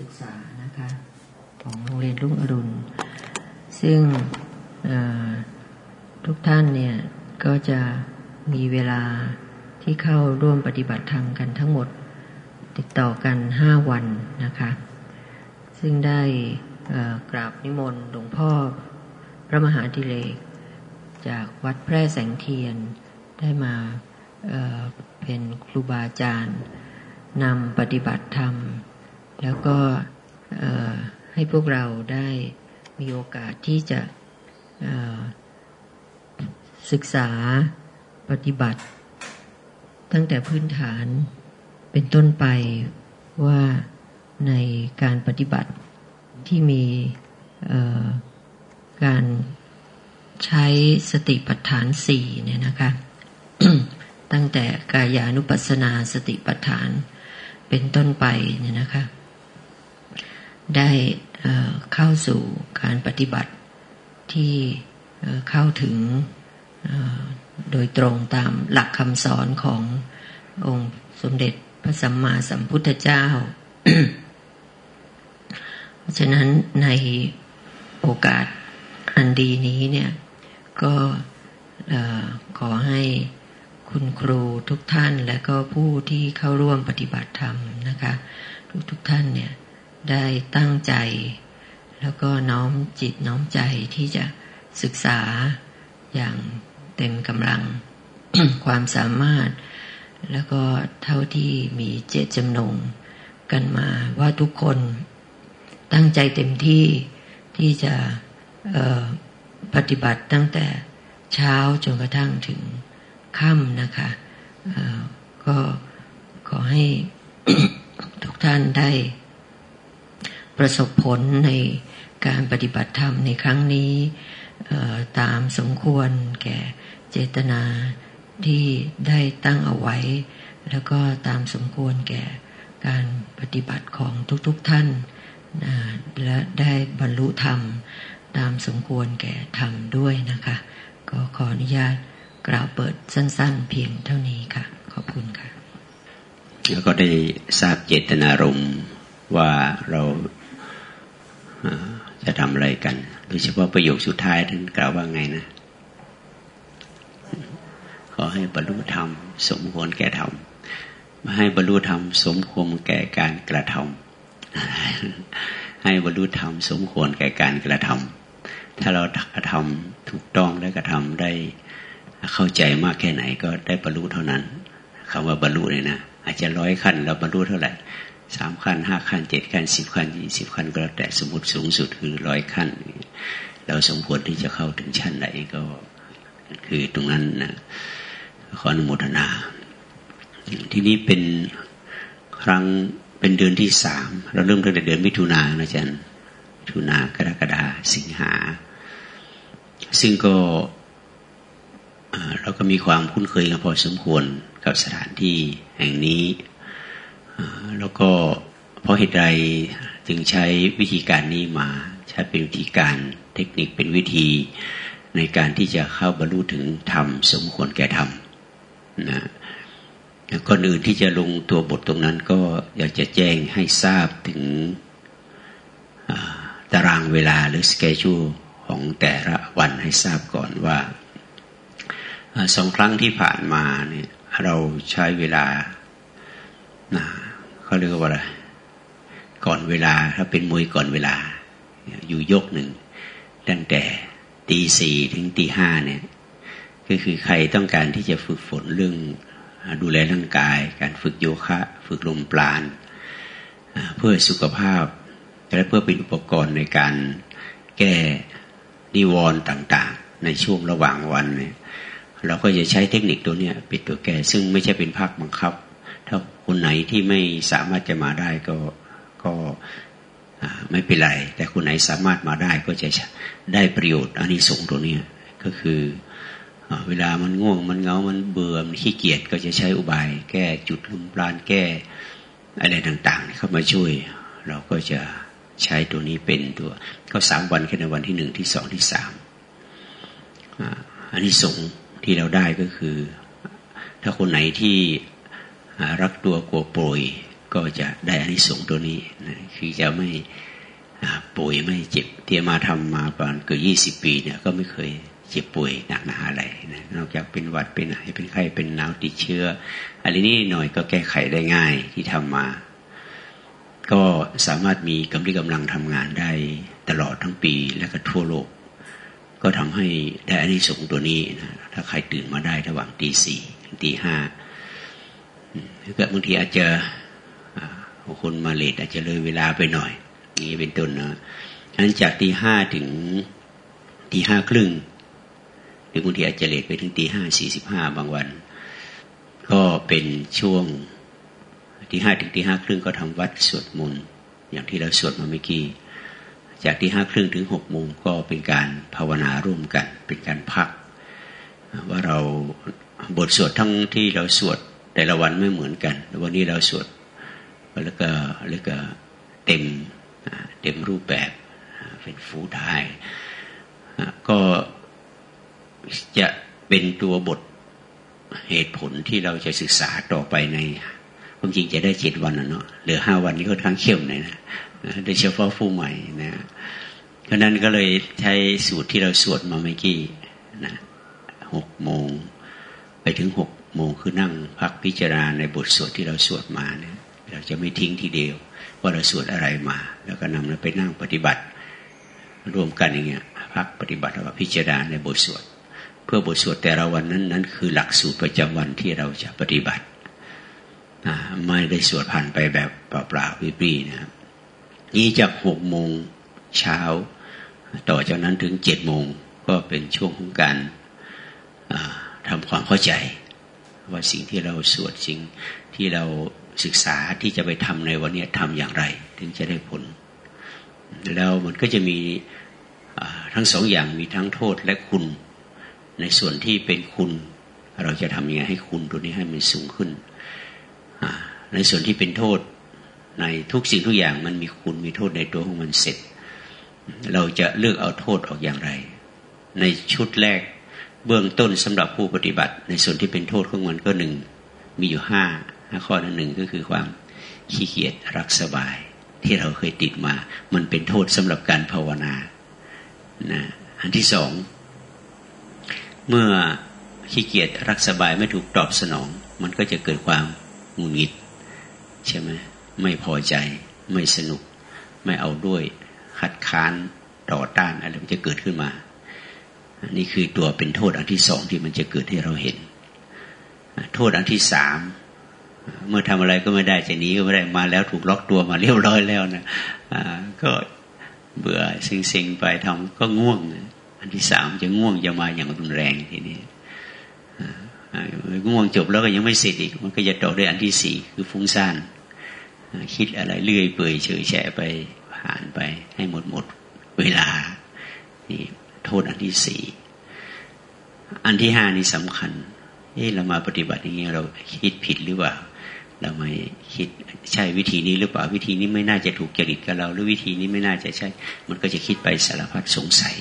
ศึกษานะคะของโรงเรียนรุ่งอรุณ ซึ่งทุกท่านเนี่ยก็จะมีเวลาที่เข้าร่วมปฏิบัติธรรมกันทั้งหมดติดต่อกันห้าวันนะคะ ซึ่งได้กราบนิมนต์หลวงพ่อพระมหาดิเลก จากวัดแพร่แสงเทียนได้มาเเป็นครูบาอาจารย์นำปฏิบัติธรรม แล้วก็ให้พวกเราได้มีโอกาสที่จะศึกษาปฏิบัติ ตั้งแต่พื้นฐานเป็นต้นไปว่าในการปฏิบัติที่มีการใช้สติปัฏฐานสี่เนี่ยนะคะ ตั้งแต่กายานุปัสสนาสติปัฏฐานเป็นต้นไปเนี่ยนะคะ ได้เข้าสู่การปฏิบัติที่เข้าถึงโดยตรงตามหลักคำสอนขององค์สมเด็จพระสัมมาสัมพุทธเจ้า เพราะฉะนั้นในโอกาสอันดีนี้เนี่ยก็ขอให้คุณครูทุกท่านและก็ผู้ที่เข้าร่วมปฏิบัติธรรมนะคะ ทุกทุกท่านเนี่ย ได้ตั้งใจ แล้วก็น้อมจิตน้อมใจที่จะศึกษาอย่างเต็มกำลังความสามารถ แล้วก็เท่าที่มีเจตจำนงกันมาว่าทุกคนตั้งใจเต็มที่ที่จะปฏิบัติตั้งแต่เช้าจนกระทั่งถึงค่ำนะคะก็ขอให้ทุกท่านได้ ประสบผลในการปฏิบัติธรรมในครั้งนี้ตามสมควรแก่เจตนาที่ได้ตั้งเอาไว้ แล้วก็ตามสมควรแก่การปฏิบัติของทุกๆทท่าน และได้บรรลุธรรม ตามสมควรแก่ธรรมด้วยนะคะ ก็ขออนุญาตกล่าวเปิดสั้นๆ เพียงเท่านี้ค่ะ ขอบคุณค่ะ แล้วก็ได้ทราบเจตนารมณ์ว่าเรา จะทำอะไรกัน โดยเฉพาะประโยคสุดท้ายท่านกล่าวว่าไงนะ ขอให้บรรลุธรรม สมควรแก่ธรรมมาให้บรรลุธรรม สมควรแก่การกระทำให้บรรลุธรรม สมควรแก่การกระทำถ้าเรากระทำถูกต้องและกระทำได้เข้าใจมากแค่ไหนก็ได้บรรลุเท่านั้นคำว่าบรรลุเลยนะอาจจะร้อยขั้นเราบรรลุเท่าไหร่ สามขั้นห้าขั้นเจ็ดขั้นสิบขั้นยี่สิบขั้นก็แล้วแต่สมมติสูงสุดคือร้อยขั้น เราสมควรที่จะเข้าถึงชั้นไหนก็คือตรงนั้นนะขออนุโมทนา ที่นี้เป็นครั้งเป็นเดือนที่สามเราเริ่มตั้งแต่เดือนมิถุนานะจันมิถุนากรกฎาสิงหา ซึ่งก็เราก็มีความคุ้นเคยกันพอสมควรกับสถานที่แห่งนี้ แล้วก็เพราะเหตุใดจึงใช้วิธีการนี้มา ใช้เป็นวิธีการเทคนิคเป็นวิธีในการที่จะเข้าบรรลุถึงธรรมสมควรแก่ธรรมนะก่อนอื่นที่จะลงตัวบทตรงนั้นก็อยากจะแจ้งให้ทราบถึงตารางเวลาหรือสเกจูของแต่ละวันให้ทราบก่อนว่าสองครั้งที่ผ่านมาเนี่ยเราใช้เวลานะ เขาเรียกว่าอะไรก่อนเวลา ถ้าเป็นมวยก่อนเวลา อยู่ยกหนึ่งตั้งแต่ตีสี่ถึงตีห้าเนี่ยก็คือใครต้องการที่จะฝึกฝนเรื่องดูแลร่างกาย การฝึกโยคะ ฝึกลมปราณเพื่อสุขภาพ และเพื่อเป็นอุปกรณ์ในการแก้นิวรณ์ต่างๆ ในช่วงระหว่างวันเนี่ยเราก็จะใช้เทคนิคตัวเนี้ยเป็นตัวแก้ซึ่งไม่ใช่เป็นภาคบังคับ คนไหนที่ไม่สามารถจะมาได้ก็ก็ไม่เป็นไร แต่คนไหนสามารถมาได้ก็จะได้ประโยชน์อันนี้สงตัวเนี้ยก็คือเวลามันง่วงมันเงา มันเบื่อ มันขี้เกียจก็จะใช้อุบาย แก้จุดลุมปราณแก้อะไรต่างๆ เข้ามาช่วย เราก็จะใช้ตัวนี้เป็นตัว ก็สามวันแค่ในวันที่หนึ่งที่สองที่สามอันนี้สงที่เราได้ก็คือ ถ้าคนไหนที่ รักตัวกลัวโปรยก็จะได้อานิสงส์ตัวนี้นะคือจะไม่ป่วยไม่เจ็บที่มาทำมาประมาณเกือบยี่สิบปีเนี่ยก็ไม่เคยเจ็บป่วยหนักหนาอะไรนะนอกจากเป็นหวัดเป็นไอเป็นไข้เป็นหนาวติดเชื้ออะไรนี้หน่อยก็แก้ไขได้ง่ายที่ทำมา ก็สามารถมีกำลังกำลังทำงานได้ตลอดทั้งปีและก็ทั่วโลก ก็ทำให้ได้อานิสงส์ตัวนี้นะถ้าใครตื่นมาได้ระหว่างตีสี่ตีห้า เก็บางทีอาจจะคนมาเลทอาจจะเลยเวลาไปหน่อยนี่เป็นต้นนะฉะนั้นจากตีห้าถึงตีห้าครึ่งหรือบางทีอาจจะเลทไปถึงตีห้าสี่สิบห้าบางวัน ก็เป็นช่วงตีห้าถึงตีห้าครึ่งก็ทำวัดสวดมนต์อย่างที่เราสวดมาเมื่อกี้จากที่ห้าครึ่งถึงหกโมงก็เป็นการภาวนาร่วมกัน เป็นการพัก ว่าเราบทสวดทั้งที่เราสวด แต่ละวันไม่เหมือนกัน วันนี้เราสวดแล้วก็แล้วก็เต็มเต็มรูปแบบเป็นฟูทายก็จะเป็นตัวบทเหตุผลที่เราจะศึกษาต่อไปในความจริงจะได้เจ็ดวันนะเนาะเหลือห้าวันนี้ก็ทั้งเข้มเลยนะโดยเฉพาะผู้ใหม่นะเพราะนั้นก็เลยใช้สูตรที่เราสวดมาเมื่อกี้นะหกโมงไปถึงหก โมงคือนั่งพักพิจารณาในบทสวดที่เราสวดมาเนี่ยเราจะไม่ทิ้งทีเดียว ว่าเราสวดอะไรมา แล้วก็นำเราไปนั่งปฏิบัติรวมกันอย่างเงี้ยพักปฏิบัติแล้วพิจารณาในบทสวดเพื่อบทสวดแต่ละวันนั้นนั้น คือหลักสูตรประจำวันที่เราจะปฏิบัติไม่ได้สวดผ่านไปแบบเปล่าๆปรีๆนะครับนี่จากหกโมงเช้า ต่อจากนั้นถึงเจ็ดโมงก็เป็นช่วงของการทำความเข้าใจ ว่าสิ่งที่เราสวดสิ่งที่เราศึกษาที่จะไปทำในวันนี้ทำอย่างไร ถึงจะได้ผล แล้วมันก็จะมีทั้งสองอย่างมีทั้งโทษและคุณ ในส่วนที่เป็นคุณ เราจะทำยังไงให้คุณตัวนี้ให้มันสูงขึ้น ในส่วนที่เป็นโทษในทุกสิ่งทุกอย่างมันมีคุณมีโทษในตัวของมันเสร็จ เราจะเลือกเอาโทษออกอย่างไร ในชุดแรก เบื้องต้นสำหรับผู้ปฏิบัติ ในส่วนที่เป็นโทษของมันก็หนึ่งมีอยู่ห้าข้อนั้นหนึ่งก็คือความขี้เกียจรักสบาย ที่เราเคยติดมา มันเป็นโทษสำหรับการภาวนานะอันที่สองเมื่อขี้เกียจรักสบายไม่ถูกตอบสนอง มันก็จะเกิดความงุดหงิดใช่ไหมไม่พอใจ ไม่สนุก ไม่เอาด้วยขัดค้านต่อต้านอะไรมันจะเกิดขึ้นมา นี่คือตัวเป็นโทษอันที่สองที่มันจะเกิดให้เราเห็น โทษอันที่สามเมื่อทำอะไรก็ไม่ได้จะหนีก็ไม่ได้มาแล้วถูกล็อกตัวมาเรียบร้อยแล้วนะก็เบื่อซิงๆไปทำก็ง่วง อันที่สามจะง่วงจะมาอย่างรุนแรงทีนี้ง่วงจบแล้วก็ยังไม่เสร็จอีก มันก็จะต่อด้วยอันที่สี่คือฟุ้งซ่านคิดอะไรเลื่อยเปื่อยเฉยแฉะไปผ่านไปให้หมดหมดเวลานี่ โทษอันที่สี่อันที่ห้านี่สำคัญเฮ้เรามาปฏิบัติอย่างเงี้ยเราคิดผิดหรือเปล่า เราไม่คิดใช่วิธีนี้หรือเปล่าวิธีนี้ไม่น่าจะถูกจริตกับเรา หรือวิธีนี้ไม่น่าจะใช่ มันก็จะคิดไปสารพัดสงสัย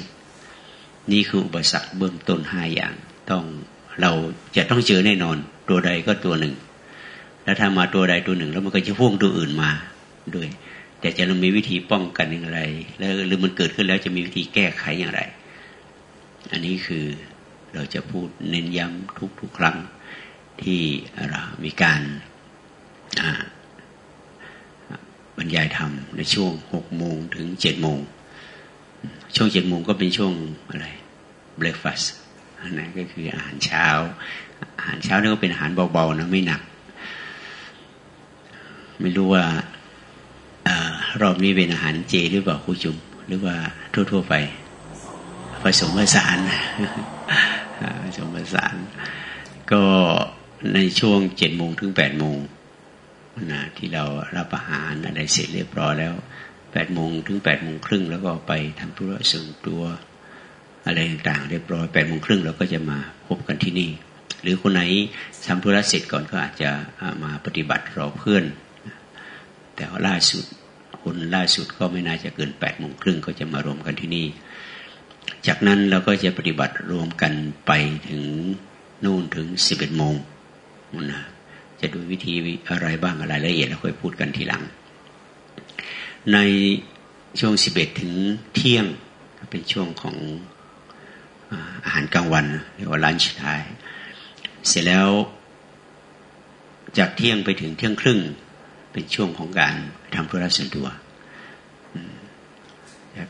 นี่คืออุปสรรคเบื้องต้นห้าอย่าง ต้องเราจะต้องเจอแน่นอน ตัวใดก็ตัวหนึ่ง แล้วถ้ามาตัวใดตัวหนึ่ง แล้วมันก็จะพ่วงตัวอื่นมาด้วย แต่จะเรามีวิธีป้องกันอย่างไร แล้วหรือมันเกิดขึ้นแล้วจะมีวิธีแก้ไขอย่างไร อันนี้คือเราจะพูดเน้นย้ำทุกๆครั้งที่เรามีการบรรยายธรรมในช่วงหกโมงถึงเจ็ดโมง ช่วงเจ็ดโมงก็เป็นช่วงอะไร breakfast นั่นก็คืออาหารเช้า อาหารเช้านี่ก็เป็นอาหารเบาๆนะไม่หนัก ไม่รู้ว่ารอบนี้เป็นอาหารเจหรือเปล่าครูจุมหรือว่าทั่วๆไป ผสมผสานผสมผสาน ก็ในช่วงเจ็ดโมงถึงแปดโมงนะที่เรารับอาหารอะไรเสร็จเรียบร้อยแล้วแปดโมงถึงแปดโมงครึ่งแล้วก็ไปทำธุระส่วนตัวอะไรต่างๆเรียบร้อยแปดโมงครึ่งเราก็จะมาพบกันที่นี่ หรือคนไหนทำธุระเสร็จก่อนก็อาจจะมาปฏิบัติรอเพื่อน แต่ล่าสุดคนล่าสุดก็ไม่น่าจะเกินแปดโมงครึ่งก็จะมารวมกันที่นี่ จากนั้นเราก็จะปฏิบัติรวมกันไปถึงนู่นถึงสิบเอ็ดโมงนะจะดูวิธีอะไรบ้างอะไรละเอียดแล้วค่อยพูดกันทีหลัง ในช่วงสิบเอ็ดถึงเที่ยงเป็นช่วงของอาหารกลางวันเรียกว่าลันช์ทายเสร็จแล้วจากเที่ยงไปถึงเที่ยงครึ่งเป็นช่วงของการทำเพื่อรัส่วนตัว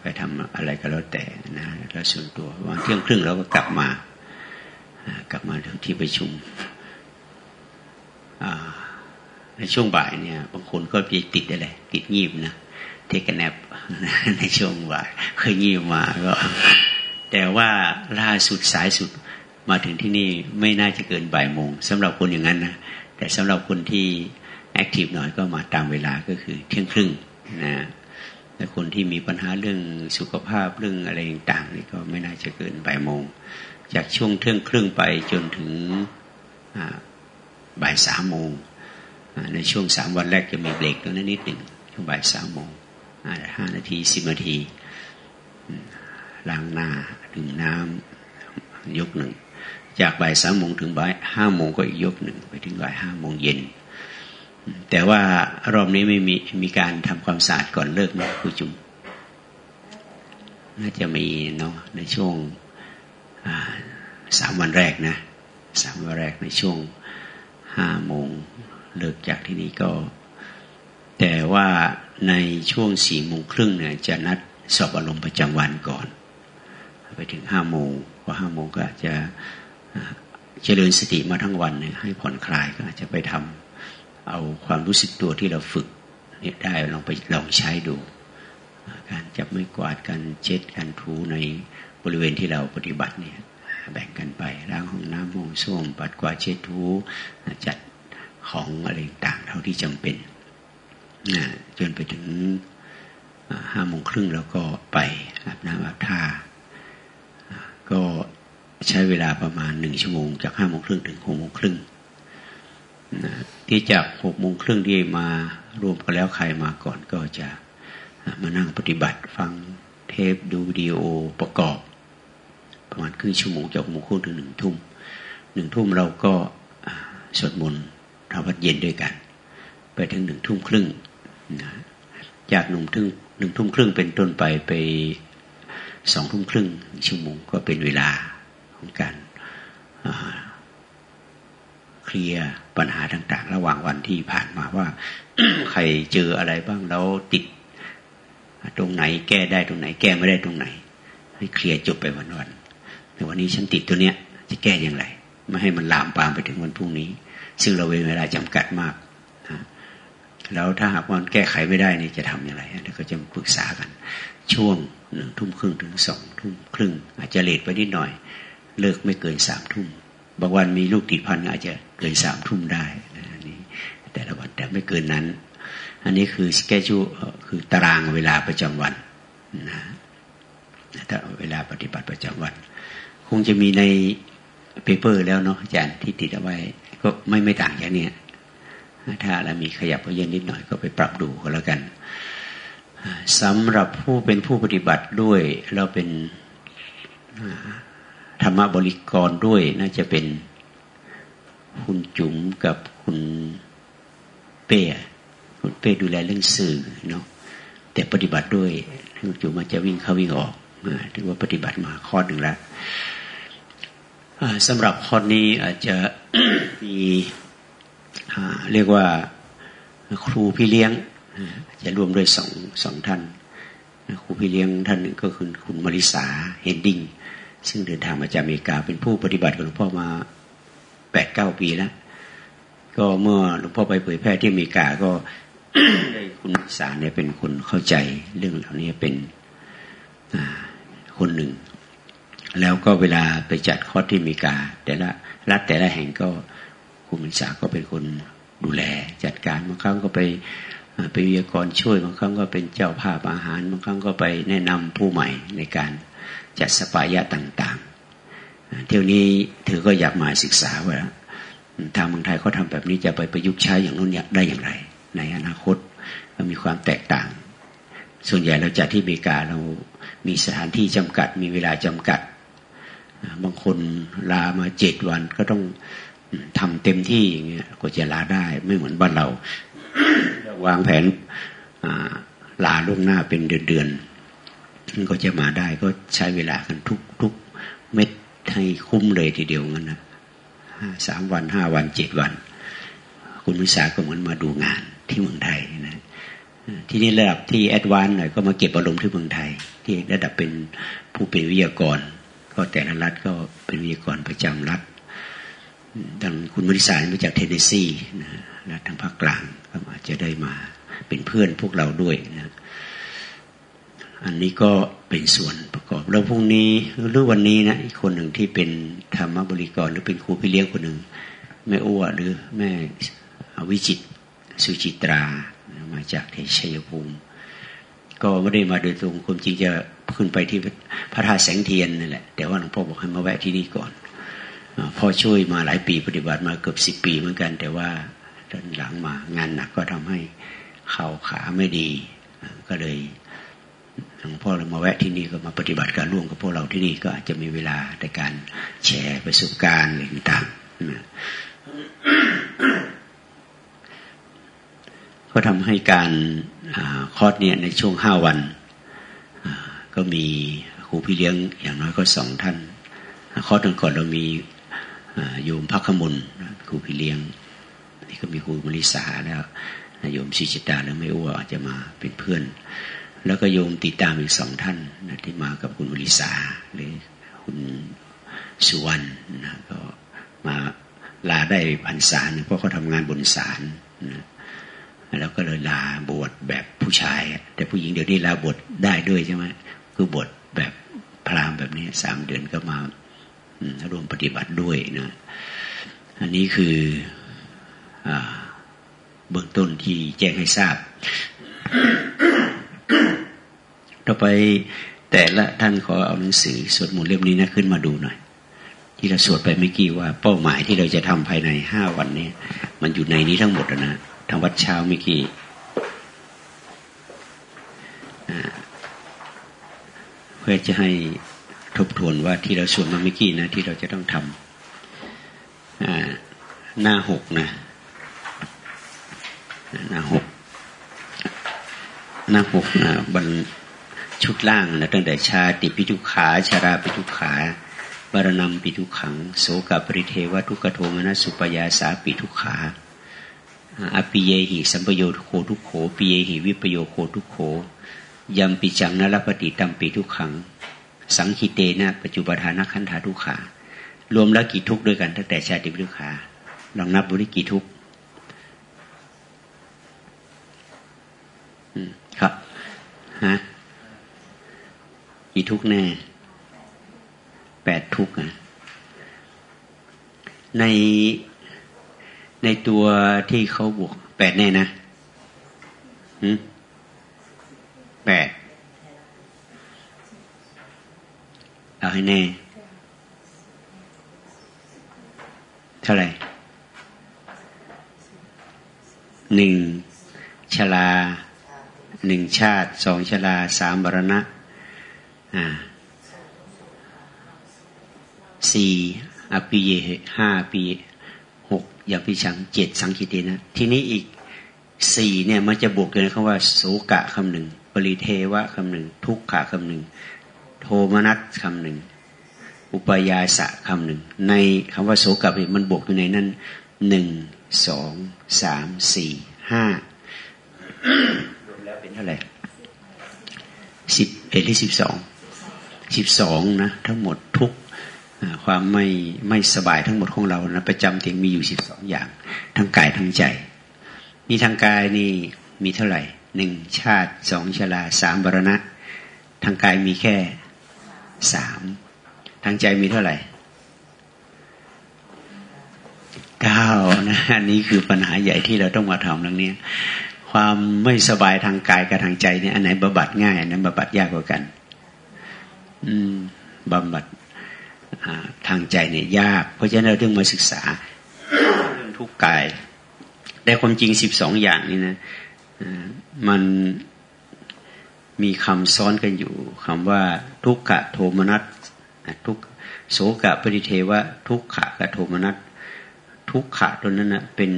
ไปทำอะไรก็แล้วแต่นะแล้วส่วนตัววันเที่ยงครึ่งเราก็กลับมากลับมาที่ประชุมในช่วงบ่ายเนี่ยบางคนก็ไปติดอะไรติดงีบนะเทกันแนบในช่วงบ่ายเคยงีบมาก็แต่ว่าล่าสุดสายสุดมาถึงที่นี่ไม่น่าจะเกินบ่ายโมงสำหรับคนอย่างนั้นนะแต่สำหรับคนที่แอคทีฟหน่อยก็มาตามเวลาก็คือเที่ยงครึ่งนะ แต่คนที่มีปัญหาเรื่องสุขภาพเรื่องอะไรต่างๆนี่ก็ไม่น่าจะเกินบ่ายโมง จากช่วงเที่ยงครึ่งไปจนถึงบ่ายสามโมงในช่วงสามวันแรกจะมีเบรกตรงนั้นนิดหนึ่งช่วงบ่ายสามโมงห้านาทีสิบนาทีล้างหน้าดื่มน้ำยกหนึ่ง จากบ่ายสามโมงถึงบ่ายห้าโมงก็อีกยกหนึ่งไปถึงบ่ายห้าโมงเย็น แต่ว่ารอบนี้ไม่มีมีการทำความสะอาดก่อนเลิกนะครูจุ๋มน่าจะมีเนาะในช่วงสามวันแรกนะสามวันแรกในช่วงห้าโมงเลิกจากที่นี่ก็ แต่ว่าในช่วงสี่โมงครึ่งเนี่ยจะนัดสอบอารมณ์ประจำวันก่อน ไปถึงห้าโมงพอห้าโมงก็จะเจริญสติมาทั้งวันเนี่ยให้ผ่อนคลายก็อาจจะไปทำ เอาความรู้สึกตัวที่เราฝึกเนี่ยได้ลองไปลองใช้ดู การจับไม่กวาดการเช็ดการถูในบริเวณที่เราปฏิบัติเนี่ยแบ่งกันไปล้างห้องน้ำห้องส้วมปัดกวาดเช็ดถูจัดของอะไรต่างเท่าที่จำเป็นนะจนไปถึงห้าโมงครึ่งแล้วก็ไปอาบน้ำอาบท่า ก็ใช้เวลาประมาณหนึ่งชั่วโมง จากห้าโมงครึ่งถึงหกโมงครึ่ง ที่จากหกโมงครึ่งที่มารวมกันแล้วใครมาก่อนก็จะมานั่งปฏิบัติฟังเทปดูวิดีโอประกอบ ประมาณครึ่งชั่วโมงจากหกโมงครึ่งถึงหนึ่งทุ่มหนึ่งทุ่มเราก็สวดมนต์ทำวัดเย็นด้วยกัน ไปถึงหนึ่งทุ่มครึ่งนะจากหนึ่งทุ่มหนึ่งทุ่มครึ่งเป็นต้นไปไปสองทุ่มครึ่งชั่วโมงก็เป็นเวลาของการ เคลียร์ปัญหาต่าง ๆ ระหว่างวันที่ผ่านมาว่า ใครเจออะไรบ้างแล้วติด ตรงไหนแก้ได้ตรงไหน แก้ไม่ได้ตรงไหน ให้เคลียร์จบไปวันๆแต่วันนี้ฉันติดตัวเนี้ย จะแก้อย่างไร ไม่ให้มันลามปามไปถึงวันพรุ่งนี้ ซึ่งเราเวลาจำกัดมากแล้วถ้าหากว่าแก้ไขไม่ได้นี่จะทำอย่างไรเราก็จะปรึกษากัน ช่วงหนึ่งทุ่มครึ่งถึงสองทุ่มครึ่งอาจจะ late ไปนิดหน่อย เลิกไม่เกินสามทุ่ม บางวันมีลูกติดพันอาจจะเกินสามทุ่มได้นะนี่แต่ละวันแต่ไม่เกินนั้น อันนี้คือ schedule คือตารางเวลาประจำวันนะแต่เวลาปฏิบัติประจำวัน คงจะมีใน paper แล้วเนาะอาจารย์ที่ติดเอาไว้ ก็ไม่ไม่ต่างจากนี้ถ้าเรามีขยับเย็นนิดหน่อยก็ไปปรับดูก็แล้วกันสำหรับผู้เป็นผู้ปฏิบัติด้วยเราเป็น ธรรมบริกรด้วยน่าจะเป็นคุณจุ๋มกับคุณเป้คุณเป้ดูแลเรื่องสื่อเนาะแต่ปฏิบัติด้วยคุณจุ๋มมันจะวิ่งเข้าวิ่งออกถือว่าปฏิบัติมาข้อหนึ่งแล้วสำหรับข้อนี้อาจจะมีเรียกว่าครูพี่เลี้ยงจะรวมด้วยสองสองท่าน ครูพี่เลี้ยงท่านหนึ่งก็คือคุณมาริสาเฮดดิ้ง ซึ่งเดินทางมาจากอเมริกา เป็นผู้ปฏิบัติกับหลวงพ่อมาแปดเก้าปีแล้ว ก็เมื่อหลวงพ่อไปเผยแพร่ที่อเมริกาก็ได้คุณสาเนี่ยเป็นคนเข้าใจเรื่องเหล่านี้เป็นคนหนึ่ง แล้วก็เวลาไปจัดคอร์สที่อเมริกา แต่ละรัฐแต่ละแห่งก็คุณมิสาก็เป็นคนดูแลจัดการบางครั้งก็ไปไปวิทยากรช่วยบางครั้งก็เป็นเจ้าภาพอาหารบางครั้งก็ไปแนะนำผู้ใหม่ในการ จัดสปายะต่าง ๆ เที่ยวนี้เธอก็อยากมาศึกษาว่าทางเมืองไทยเขาทาแบบนี้จะไปประยุกต์ใช้อย่างนู้นได้อย่างไร ในอนาคตมันมีความแตกต่าง ส่วนใหญ่เราจัดที่อเมริกาเรามีสถานที่จำกัด มีเวลาจำกัด บางคนลามาเจ็ดวันก็ต้องทำเต็มที่อย่างเงี้ยก็จะลาได้ไม่เหมือนบ้านเรา วางแผนลาล่วงหน้าเป็นเดือนๆ ก็จะมาได้ก็ใช้เวลากันทุกทุกเม็ดให้คุ้มเลยทีเดียวงั้นนะสามวันห้าวันเจ็ดวัน คุณวิสาก็เหมือนมาดูงานที่เมืองไทยนะที่นี่ระดับที่แอดวานหน่อยก็มาเก็บอารมณ์ที่เมืองไทย ที่ระดับเป็นผู้เป็นวิทยากร ก็แต่ละรัฐก็เป็นวิทยากรประจำรัฐดังคุณมริสารมาจากเทนเนสซีนะรัฐทางภาคกลางก็อาจจะได้มาเป็นเพื่อนพวกเราด้วยนะ อันนี้ก็เป็นส่วนประกอบแล้วพรุ่งนี้หรือวันนี้นะอีกคนหนึ่งที่เป็นธรรมบริกร หรือเป็นครูพี่เลี้ยงคนหนึ่งแม่อ้วหรือแม่วิจิตสุจิตรามาจากเทชัยภูมิ ก็ไม่ได้มาโดยตรงความจริงจะขึ้นไปที่พระธาตุแสงเทียนนั่นแหละแต่ว่าหลวงพ่อบอกให้มาแวะที่นี่ก่อนพ่อช่วยมาหลายปีปฏิบัติมาเกือบสิบปีเหมือนกัน แต่ว่าตอนหลังมางานหนักก็ทำให้เข่าขาไม่ดีก็เลย หลวงพ่อเลยมาแวะที่นี่ก็มาปฏิบัติการร่วมกับพวกเราที่นี่ก็อาจจะมีเวลาในการแชร์ประสบการณ์อะไรต่างๆก็ทำให้การคอร์สเนี่ยในช่วงห้าวัน ก็มีครูพี่เลี้ยงอย่างน้อยก็สองท่านคอร์สก่อนเรามีโยมพักขมุลครูพี่เลี้ยงนี่ก็มีครูมริสาแล้วโยมชิจิตาแล้วไม่อ้วจะมาเป็นเพื่อน แล้วก็โยมติดตามอีกสองท่านนะที่มากับคุณวริษาหรือคุณสุวรรณนะก็มาลาได้พรรษาเพราะเขาทำงานบนศาลนะแล้วก็เลยลาบวชแบบผู้ชาย แต่ผู้หญิงเดี๋ยวนี้ลาบวชได้ด้วยใช่ไหมคือบวชแบบพราหมณ์แบบนี้สามเดือนก็มาร่วมปฏิบัติด้วยนะอันนี้คืออเบื้องต้นที่แจ้งให้ทราบ ต่อไปแต่ละท่านขอเอาหนังสือสวดมนต์เล่มนี้นะขึ้นมาดูหน่อย ที่เราสวดไปเมื่อกี้ว่า เป้าหมายที่เราจะทำภายในห้าวันนี้มันอยู่ในนี้ทั้งหมดนะทางวัดเช้าเมื่อกี้เพื่อจะให้ทบทวนว่าที่เราสวดมาเมื่อกี้นะ ที่เราจะต้องทำหน้าหกนะหน้าหก หน้าหกนะบันชุดล่างนะตั้งแต่ชาติปิทุขาชาราปิทุขาบารณมปิทุขังโสกปริเทวทุกโทมนัสุปยาสาปิทุขาอปิเยหิสัมปโยโคทุโขปิเยหิวิปโยโคทุโขยำปิจังนรปฏิตัมปิทุขัง สังคิเตนะปัจจุบันขันธาทุขารวมแล้วกี่ทุกด้วยกันตั้งแต่ชาติปิทุขาลองนับดูได้กี่ทุกครับ ฮะกี่ทุกแน่แปดทุกอะในในตัวที่เขาบวกแปดแน่นะหืแปดเอาให้แน่ เท่าไหร่หนึ่งชลา หนึ่งชาติสองชลาสามบรณะสี่อปีเยห้าปีหกยาพิชังเจ็ดสังคิเตนะ ทีนี้อีกสี่เนี่ยมันจะบวกกันคำว่าโสกะคำหนึ่งปริเทวะคำหนึ่งทุกขะคำหนึ่งโทมนัสคำหนึ่งอุปยาสะคำหนึ่งในคำว่าโสกะมันบวกอยู่ในนั้นหนึ่งสองสามสี่ห้า ท่าไหร่สิบเอ็ดหรือสิบสองสิบสองนะทั้งหมดทุกความไม่ไม่สบายทั้งหมดของเรานะประจำเทียงมีอยู่สิบสองอย่าง ทั้งกายทั้งใจ มีทางกายนี่มีเท่าไหร่หนึ่งชาติสองชราสามบรณะ ทางกายมีแค่สามทางใจมีเท่าไหร่เก้านะอันนี้คือปัญหาใหญ่ที่เราต้องมาทำเรื่องนี้ ความไม่สบายทางกายกับทางใจเนี่ยอันไหนบำบัดง่ายอันนั้นบำบัดยากกว่ากัน อืมบำบัดทางใจเนี่ยยาก เพราะฉะนั้นเราต้องมาศึกษาเรื่องทุกกาย แต่ความจริงสิบสองอย่างนี้นะมันมีคำซ้อนกันอยู่คำว่าทุกขะโทมนัสทุกโสกะปริเทวะทุกขะกะโทมนัสทุกขะตัวนั้นนะเป็น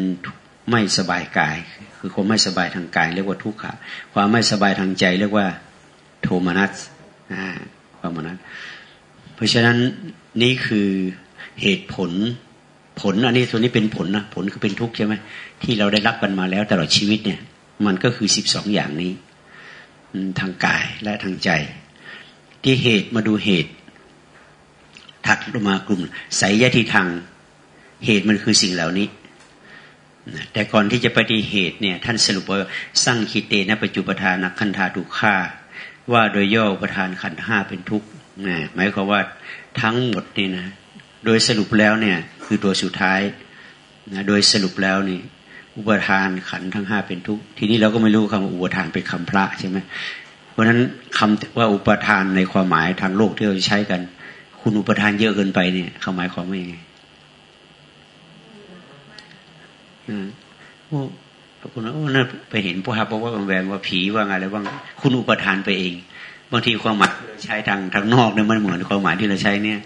ไม่สบายกาย คือความไม่สบายทางกายเรียกว่าทุกขะ ความไม่สบายทางใจเรียกว่า โทมนัสความมนัสเพราะฉะนั้นนี่คือเหตุผลผลอันนี้ตัวนี้เป็นผลนะผลคือเป็นทุกข์ใช่ไหมที่เราได้รับกันมาแล้วตลอดชีวิตเนี่ย มันก็คือสิบสองอย่างนี้ทางกายและทางใจ ที่เหตุมาดูเหตุ ถัดลงมากลุ่มไสยทิทางเหตุมันคือสิ่งเหล่านี้ แต่ก่อนที่จะปฏิเหตุเนี่ยท่านสรุปว่าสร้างคิเตนะปัจจุปทานักขันธาดุข่าว่าโดยย่อประธานขันห้าเป็นทุกข์หมายความว่าทั้งหมดนี่นะโดยสรุปแล้วเนี่ยคือตัวสุดท้ายนะโดยสรุปแล้วนี่อุปทานขันทั้งห้าเป็นทุกข์ทีนี้เราก็ไม่รู้คำว่าอุปทานเป็นคำพระใช่ไหมเพราะฉะนั้นคำว่าอุปทานในความหมายทางโลกที่เราใช้กัน คุณอุปทานเยอะเกินไปเนี่ยเขาหมายความว่ายังไงโอ้ คุณโอ้นั่นไปเห็นพวกครับบอกว่าบางแวงว่าผีว่าไงอะไรบ้างคุณอุปทานไปเอง บางทีความหมายใช้ทางทางนอกเนี่ยมันเหมือนความหมายที่เราใช้เนี่ย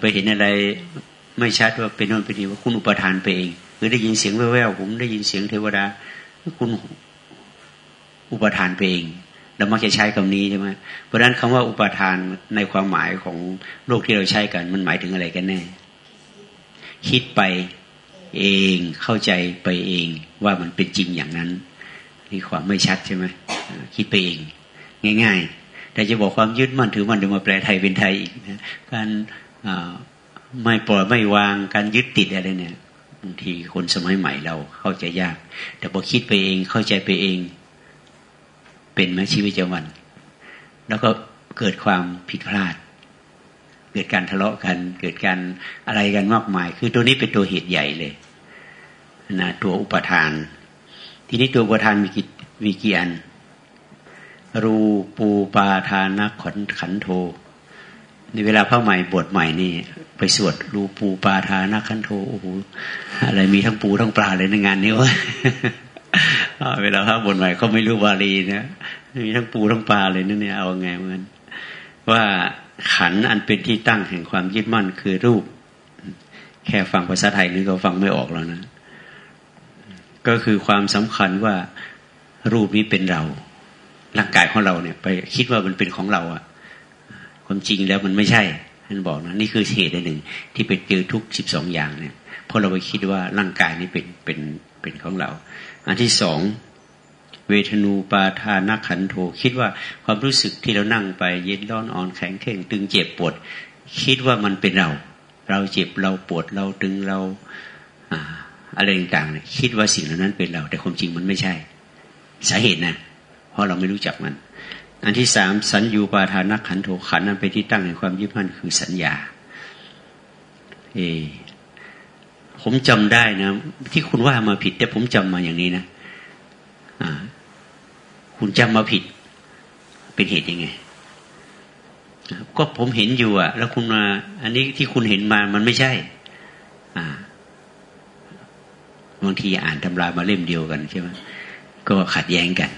ไปเห็นอะไรไม่ชัดว่าเป็นนนเป็นนี่ว่าคุณอุปทานไปเองคือได้ยินเสียงแว่วๆผมได้ยินเสียงเทวดา คุณอุปทานไปเองเรามักจะใช้คำนี้ใช่ไหมเพราะฉะนั้นคำว่าอุปทานในความหมายของโลกที่เราใช้กัน มันหมายถึงอะไรกันแน่ คิดไป เองเข้าใจไปเองว่ามันเป็นจริงอย่างนั้น นี่ความไม่ชัดใช่ไหมคิดไปเอง ง่าย ๆ แต่จะบอกความยึดมั่นถือมั่นเดี๋ยวมาแปลไทยเป็นไทยอีกนะการไม่ปล่อยไม่วางการยึดติดอะไรเนี่ยบางทีคนสมัยใหม่เราเข้าใจยาก แต่พอคิดไปเองเข้าใจไปเอง เป็นไหมชีวิตประจำวัน แล้วก็เกิดความผิดพลาด เกิดการทะเลาะกัน เกิดการอะไรกันมากมาย คือตัวนี้เป็นตัวเหตุใหญ่เลย นะตัวอุปทาน ทีนี้ตัวอุปทานมีกี่มีกี่อัน รูปูปาทานักขันขันโท ในเวลาพระใหม่บทใหม่นี่ ไปสวดรูปูปาทานาคันโทโอ้โหอะไรมีทั้งปูทั้งปลาเลยในงานนี้วะเวลาพระบทใหม่เขาไม่รู้บาลีนะมีทั้งปูทั้งปลาเลยนั่นเนี่ยเอาไงเหมือนว่าขันอันเป็นที่ตั้งแห่งความยึดมั่นคือรูป แค่ฟังภาษาไทยนี่ก็ฟังไม่ออกแล้วนะ ก็คือความสำคัญว่ารูปนี้เป็นเรา ร่างกายของเราเนี่ย ไปคิดว่ามันเป็นของเราอะความจริงแล้วมันไม่ใช่ท่านบอกนะนี่คือเหตุหนึ่ง ที่ไปเจอทุกสิบสองอย่างเนี่ยเพราะเราไปคิดว่าร่างกายนี้เป็นเป็นเป็นของเรา อันที่สองเวทนูปาทานักขันโทคิดว่าความรู้สึกที่เรานั่งไปเย็นร้อนอ่อนแข็งเข่งตึงเจ็บปวด คิดว่ามันเป็นเรา เราเจ็บเราปวดเราตึงเรา อะไรต่างๆคิดว่าสิ่งเหล่านั้นเป็นเรา แต่ความจริงมันไม่ใช่ สาเหตุนะ เพราะเราไม่รู้จักมัน อันที่สามสัญญูปาทานักขันโถขันนั้นไปที่ตั้งในความยึดมั่นคือสัญญา เอ ผมจำได้นะ ที่คุณว่ามาผิด แต่ผมจำมาอย่างนี้นะอ่า คุณจำมาผิด เป็นเหตุยังไงก็ผมเห็นอยู่อะแล้วคุณมา อันนี้ที่คุณเห็นมามันไม่ใช่ อ่า บางทีอ่านตำรามาเล่มเดียวกันใช่ไหมก็ขัดแย้งกัน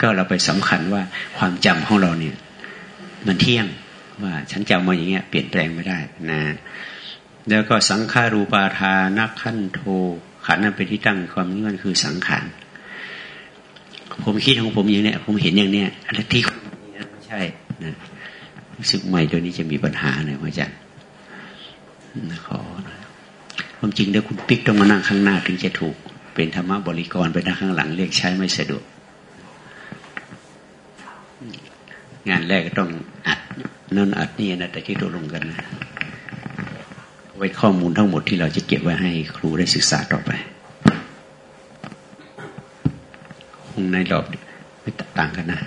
ก็เราไปสำคัญว่าความจำของเราเนี่ย มันเที่ยงว่าฉันจำมาอย่างเงี้ยเปลี่ยนแปลงไม่ได้นะ แล้วก็สังขารูปาทานักขั้นโทขันนั้นเป็นที่ตั้งความนี้มันคือสังขารผมคิดของผมอย่างเนี้ยผมเห็นอย่างเนี้ยอะไรที่ไม่ใช่นะรู้สึกใหม่ตัวนี้จะมีปัญหาหน่อยอาจารย์ขอ ความจริงแล้วคุณปิ๊กต้องมานั่งข้างหน้าถึงจะถูก เป็นธรรมะบริกรไปนั่งข้างหลังเรียกใช้ไม่สะดวก งานแรกก็ต้องอัดนั่นอัดนี่นะแต่ที่ตกลงกันนะไว้ข้อมูลทั้งหมดที่เราจะเก็บไว้ให้ครูได้ศึกษาต่อไปคงในรอบไม่ต่างกันนะ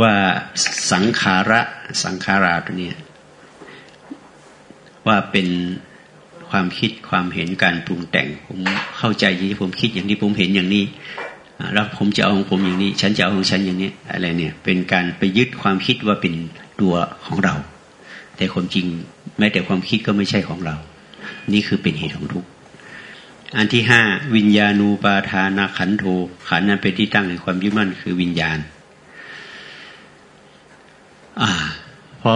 ว่าสังขาระสังขาราตัวนี้ว่าเป็น ความคิดความเห็นการปรุงแต่ง ผมเข้าใจอย่างที่ผมคิดอย่างที่ผมเห็นอย่างนี้แล้วผมจะเอาของผมอย่างนี้ ฉันจะเอาของฉันอย่างนี้อะไรเนี่ยเป็นการไปยึดความคิดว่าเป็นตัวของเรา แต่ความจริงแม้แต่ความคิดก็ไม่ใช่ของเรา นี่คือเป็นเหตุของทุกข์อันที่ห้าวิญญาณูปาทานาขันโทขันนั้นเป็นที่ตั้งแห่งความยึดมั่นคือวิญญาณ อ่าพอ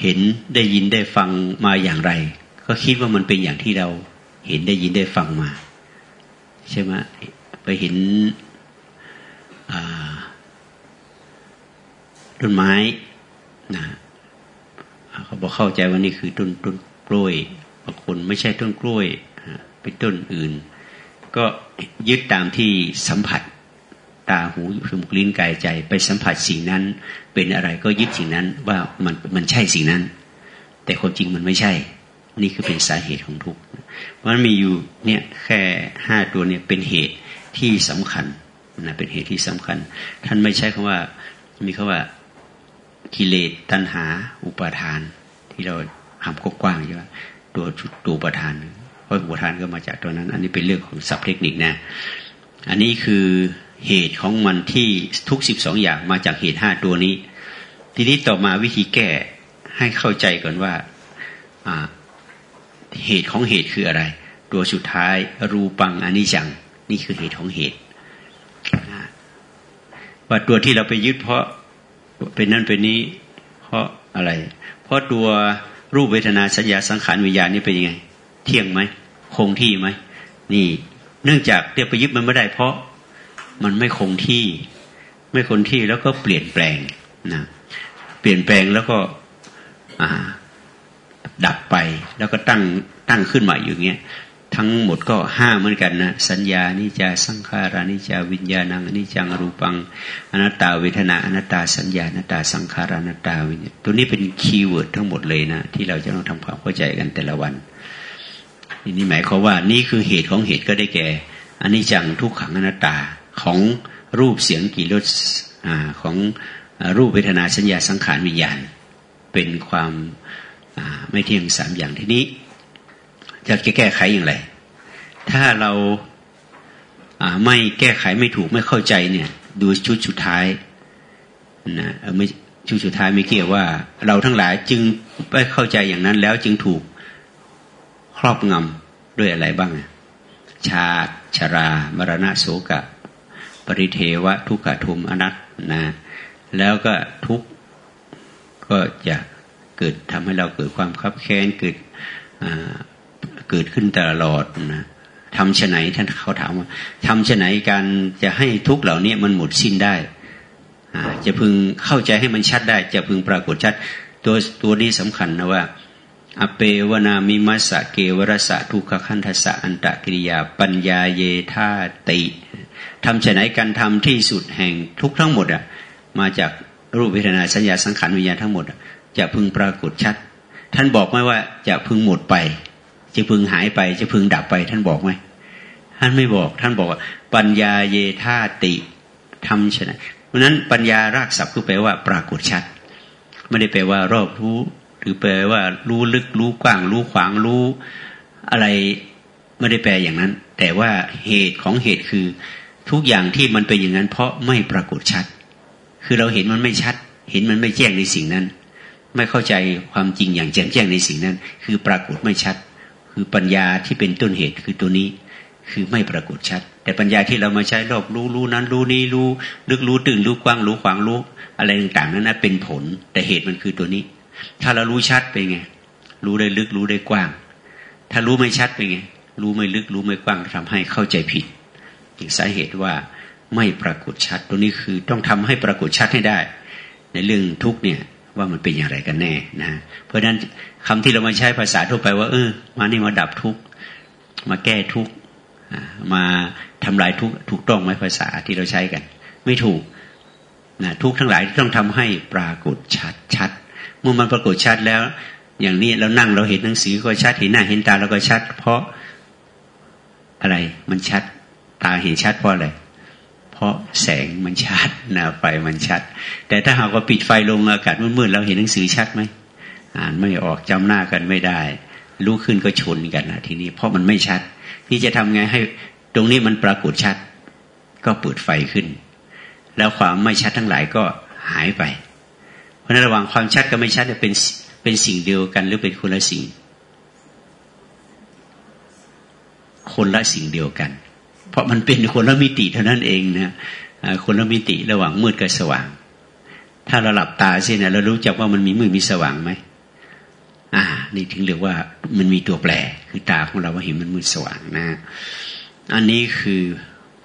เห็นได้ยินได้ฟังมาอย่างไร ก็คิดว่ามันเป็นอย่างที่เราเห็นได้ยินได้ฟังมา ใช่ไหมไปเห็นต้นไม้นะเขาบอกเข้าใจว่านี่คือต้นต้นกล้วยบางคนไม่ใช่ต้นกล้วยเป็นต้นอื่น ก็ยึดตามที่สัมผัสตาหูจมูกลิ้นกายใจ ไปสัมผัสสิ่งนั้น เป็นอะไรก็ยึดสิ่งนั้นว่ามันมันใช่สิ่งนั้น แต่ความจริงมันไม่ใช่ นี่คือเป็นสาเหตุของทุกข์มันมีอยู่เนี่ยแค่ห้าตัวเนี่ยเป็นเหตุที่สำคัญนะเป็นเหตุที่สำคัญ ท่านไม่ใช่คำว่า มีคำว่ากิเลสตัณหา อุปาทาน ที่เราหำกว้างใช่ไหมตัวตัวอุปาทานเพราะอุปาทานก็มาจากตัวนั้น อันนี้เป็นเรื่องของศัพท์เทคนิคนะ อันนี้คือเหตุของมันที่ทุกสิบสองอย่างมาจากเหตุห้าตัวนี้ ทีนี้ต่อมาวิธีแก้ให้เข้าใจก่อนว่า เหตุของเหตุคืออะไร ตัวสุดท้ายรูปังอนิจจัง นี่คือเหตุของเหตุว่าตัวที่เราไปยึดเพราะเป็นนั่นเป็นนี้ เพราะอะไร เพราะตัวรูปเวทนาสัญญาสังขารวิญญาณนี่เป็นยังไง เที่ยงไหมคงที่ไหมนี่ เนื่องจากเรียกไปยึดมันไม่ได้ เพราะมันไม่คงที่ ไม่คงที่แล้วก็เปลี่ยนแปลงนะเปลี่ยนแปลงแล้วก็ ดับไป แล้วก็ตั้งตั้งขึ้นมาอยู่เงี้ยทั้งหมดก็ห้าเหมือนกันนะ สัญญาอนิจจาสังขาราอนิจจาวิญญาณังอนิจจังรูปัง อนัตตาเวทนาอนัตตาสัญญาอนัตตาสังขาราอนัตตาวิญญาตัวนี้เป็น keyword ทั้งหมดเลยนะ ที่เราจะต้องทำความเข้าใจกันแต่ละวันนี่หมายความว่านี่คือเหตุของเหตุก็ได้แก่อันนี้จังทุกขังอนัตตาของรูปเสียงกี่รสของรูปเวทนาสัญญาสังขารวิญญาณ เป็นความ ไม่เที่ยงสามอย่างที่นี้จะแก้ไขอย่างไร ถ้าเราไม่แก้ไขไม่ถูกไม่เข้าใจเนี่ย ดูชุดสุดท้ายนะไม่ชุดสุดท้ายไม่เกี่ยวว่า เราทั้งหลายจึงไม่เข้าใจอย่างนั้นแล้วจึงถูกครอบงำด้วยอะไรบ้าง ชาติชรามรณะโสกะ ปริเทวะ ทุกขทุมอนัตนะ แล้วก็ทุกก็จะ เกิดทำให้เราเกิดความคับแค้นเกิดเกิดขึ้นตลอดนะทำชไหนท่านเขาถามว่าทำชไหนการจะให้ทุกเหล่านี้มันหมดสิ้นได้จะพึงเข้าใจให้มันชัดได้ จะพึงปรากฏชัดตัวตัวนี้สำคัญนะว่า อเปวนามิมัสสะเกวรสะทุกขคันทสะอันตะกิริยา ปัญญาเยธาติทำชไหนการทำที่สุดแห่งทุกทั้งหมดอะมาจากรูปเวทนาสัญญาสังขารวิญญาณทั้งหมด จะพึงปรากฏชัด ท่านบอกไหมว่าจะพึงหมดไป จะพึงหายไป จะพึงดับไป ท่านบอกไหมท่านไม่บอก ท่านบอกว่า ปัญญาเยธาติทำชนะเพราะนั้นปัญญารากศัพท์คือแปลว่า ปรากฏชัด ไม่ได้แปลว่ารอบรู้ หรือแปลว่า รู้ลึกรู้กว้าง รู้ขวางรู้อะไรไม่ได้แปลอย่างนั้น แต่ว่าเหตุของเหตุคือ ทุกอย่างที่มันเป็นอย่างนั้น เพราะไม่ปรากฏชัด คือเราเห็นมันไม่ชัด เห็นมันไม่แจ้งในสิ่งนั้น ไม่เข้าใจความจริงอย่างแจ่มแจ้งในสิ่งนั้น คือปรากฏไม่ชัด คือปัญญาที่เป็นต้นเหตุคือตัวนี้ คือไม่ปรากฏชัด แต่ปัญญาที่เรามาใช้รอบรู้รู้นั้นรู้นี้รู้ลึกรู้ตื่นรู้กว้างรู้ขวางรู้อะไรต่างๆนั้นนะเป็นผล แต่เหตุมันคือตัวนี้ ถ้าเรารู้ชัดเป็นไง รู้ได้ลึกรู้ได้กว้าง ถ้ารู้ไม่ชัดเป็นไง รู้ไม่ลึกรู้ไม่กว้างทำให้เข้าใจผิดสาเหตุว่าไม่ปรากฏชัด ตัวนี้คือต้องทำให้ปรากฏชัดให้ได้ ในเรื่องทุกเนี่ย ว่ามันเป็นอย่างไรกันแน่นะเพราะฉะนั้นคำที่เรามาใช้ภาษาทั่วไปว่า เออ มานี่มาดับทุกมาแก้ทุกมาทำลายทุกถูกต้องไหมภาษาที่เราใช้กัน ไม่ถูกนะทุกทั้งหลายต้องทำให้ปรากฏชัดชัดเมื่อมันปรากฏชัดแล้ว อย่างนี้เรานั่งเราเห็นหนังสือก็ชัดเห็นหน้าเห็นตาเราก็ชัด เพราะอะไรมันชัดตาเห็นชัดเพราะอะไร เพราะแสงมันชัดนะไฟมันชัด แต่ถ้าหากว่าปิดไฟลงอากาศมืดๆเราเห็นหนังสือชัดไหมอ่านไม่ออกจำหน้ากันไม่ได้รู้ขึ้นก็ชนกันนะทีนี้ เพราะมันไม่ชัดนี่จะทำไงให้ตรงนี้มันปรากฏชัด ก็เปิดไฟขึ้น แล้วความไม่ชัดทั้งหลายก็หายไป เพราะนั้นระหว่างความชัดกับไม่ชัดเป็นเป็นสิ่งเดียวกันหรือเป็นคนละสิ่ง คนละสิ่งเดียวกัน เพราะมันเป็นคนละมิติเท่านั้นเองนะคนละมิติระหว่างมืดกับสว่าง ถ้าเราหลับตาเสียนะเรารู้จักว่ามันมีมืดมีสว่างไหมอ่า นี่ถึงเรียกว่ามันมีตัวแปร คือตาของเราว่าเห็นมันมืดสว่างนะ อันนี้คือ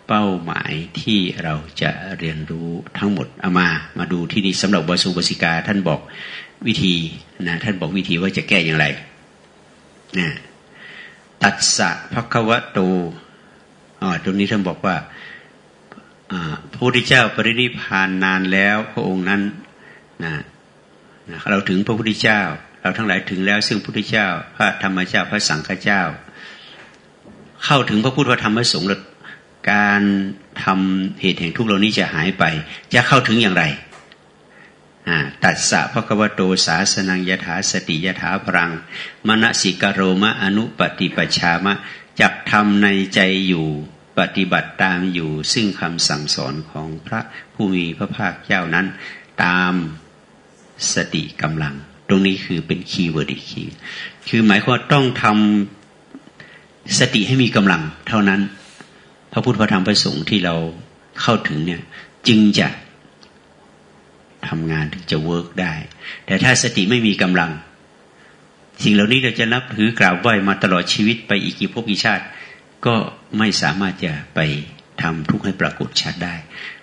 เป้าหมายที่เราจะเรียนรู้ทั้งหมดเอามา มาดูที่นี่สำหรับบสุบสิกาท่านบอกวิธีนะท่านบอกวิธีว่าจะแก้อย่างไรนะตัดสะภควะโต อ๋อตรงนี้ท่านบอกว่าพระพุทธเจ้าปรินิพานนานแล้วพระองค์นั้นนะนะเราถึงพระพุทธเจ้า เราทั้งหลายถึงแล้ว ซึ่งพระพุทธเจ้า พระธรรมเจ้าพระสังฆเจ้า เข้าถึงพระพุทธธรรมพระสงฆ์การทำเหตุแห่งทุกข์เหล่านี้จะหายไป จะเข้าถึงอย่างไรตัสสะ ภะคะวะโตสาสะนัง ยะถาสะติ ยะถาพะลัง มะนะสิกะโรมะ อะนุปะฏิปัชชามะจักทำในใจอยู่ ปฏิบัติตามอยู่ซึ่งคำสั่งสอนของพระผู้มีพระภาคเจ้านั้น ตามสติกำลัง ตรงนี้คือเป็น keyword อีก key คือหมายความต้องทำสติให้มีกำลัง เท่านั้น พระพุทธพระธรรมพระสงฆ์ที่เราเข้าถึงเนี่ย จึงจะทำงานถึงจะ work ได้ แต่ถ้าสติไม่มีกำลัง สิ่งเหล่านี้เราจะนับถือกราบไหว้มาตลอดชีวิตไปอีกกี่ภพกี่ชาติ ก็ไม่สามารถจะไปทำทุกข์ให้ปรากฏชัดได้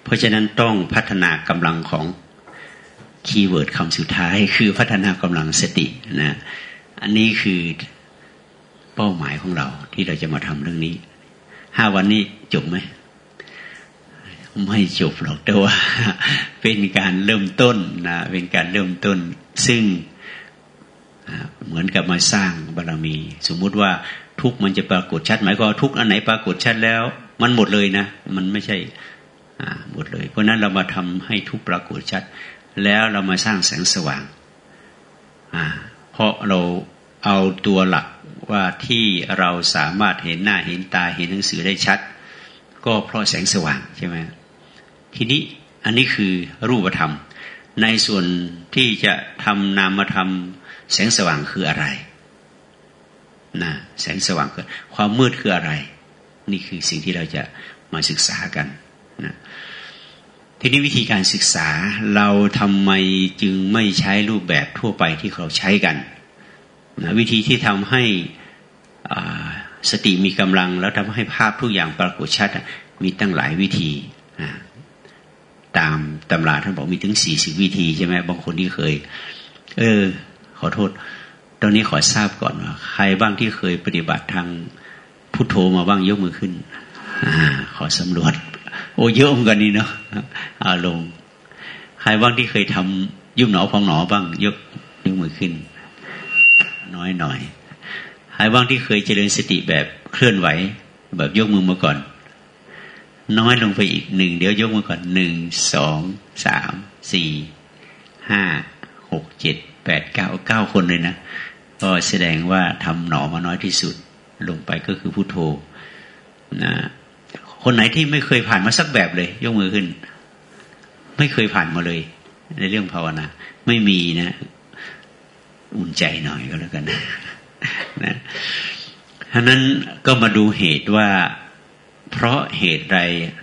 เพราะฉะนั้นต้องพัฒนากำลังของ keyword คำสุดท้าย คือพัฒนากำลังสตินะอันนี้คือเป้าหมายของเราที่เราจะมาทำเรื่องนี้ห้าวันนี้จบไหมไม่จบหรอกแต่ว่าเป็นการเริ่มต้นนะเป็นการเริ่มต้น ซึ่งเหมือนกับมาสร้างบารรมี สมมุติว่า ทุกมันจะปรากฏชัด หมายความทุกอันไหนปรากฏชัดแล้ว มันหมดเลยนะ มันไม่ใช่หมดเลย เพราะนั้นเรามาทำให้ทุกปรากฏชัด แล้วเรามาสร้างแสงสว่างเพราะเราเอาตัวหลักว่าที่เราสามารถเห็นหน้าเห็นตาเห็นหนังสือได้ชัด ก็เพราะแสงสว่างใช่ไหมทีนี้อันนี้คือรูปธรรม ในส่วนที่จะทำนามธรรมแสงสว่างคืออะไร นะแสงสว่างคือความมืดคืออะไร นี่คือสิ่งที่เราจะมาศึกษากันนะทีนี้วิธีการศึกษาเราทำไมจึงไม่ใช้รูปแบบทั่วไปที่เขาใช้กันนะวิธีที่ทำให้สติมีกำลัง แล้วทำให้ภาพทุกอย่างปรากฏชัดมีตั้งหลายวิธีตามตำราท่านบอกมีถึงสี่สิบวิธีใช่ไหมบางคนที่เคย เออ ขอโทษ ตอนนี้ขอทราบก่อนว่าใครบ้างที่เคยปฏิบัติทางพุทโธมาบ้างยกมือขึ้นอขอสำรวจ โอ้เยอะเหมือนกันนี่เนาะอาลง ใครบ้างที่เคยทำยุบหนอพองหนอบ้าง ยกยกมือขึ้น น้อยหน่อย ใครบ้างที่เคยเจริญสติแบบเคลื่อนไหว แบบยกมือมาก่อน น้อยลงไปอีกหนึ่งเดี๋ยวยกมาก่อนหนึ่งสองสามสี่ห้าหกเจ็ดแปดเก้าเก้าคนเลยนะ ก็แสดงว่าทำหนอมาน้อยที่สุด ลงไปก็คือผู้โทนะคนไหนที่ไม่เคยผ่านมาสักแบบเลย ยกมือขึ้น ไม่เคยผ่านมาเลย ในเรื่องภาวนาไม่มีนะ อุ่นใจหน่อยก็แล้วกันนะนะฉะนั้นก็มาดูเหตุว่า เพราะเหตุใด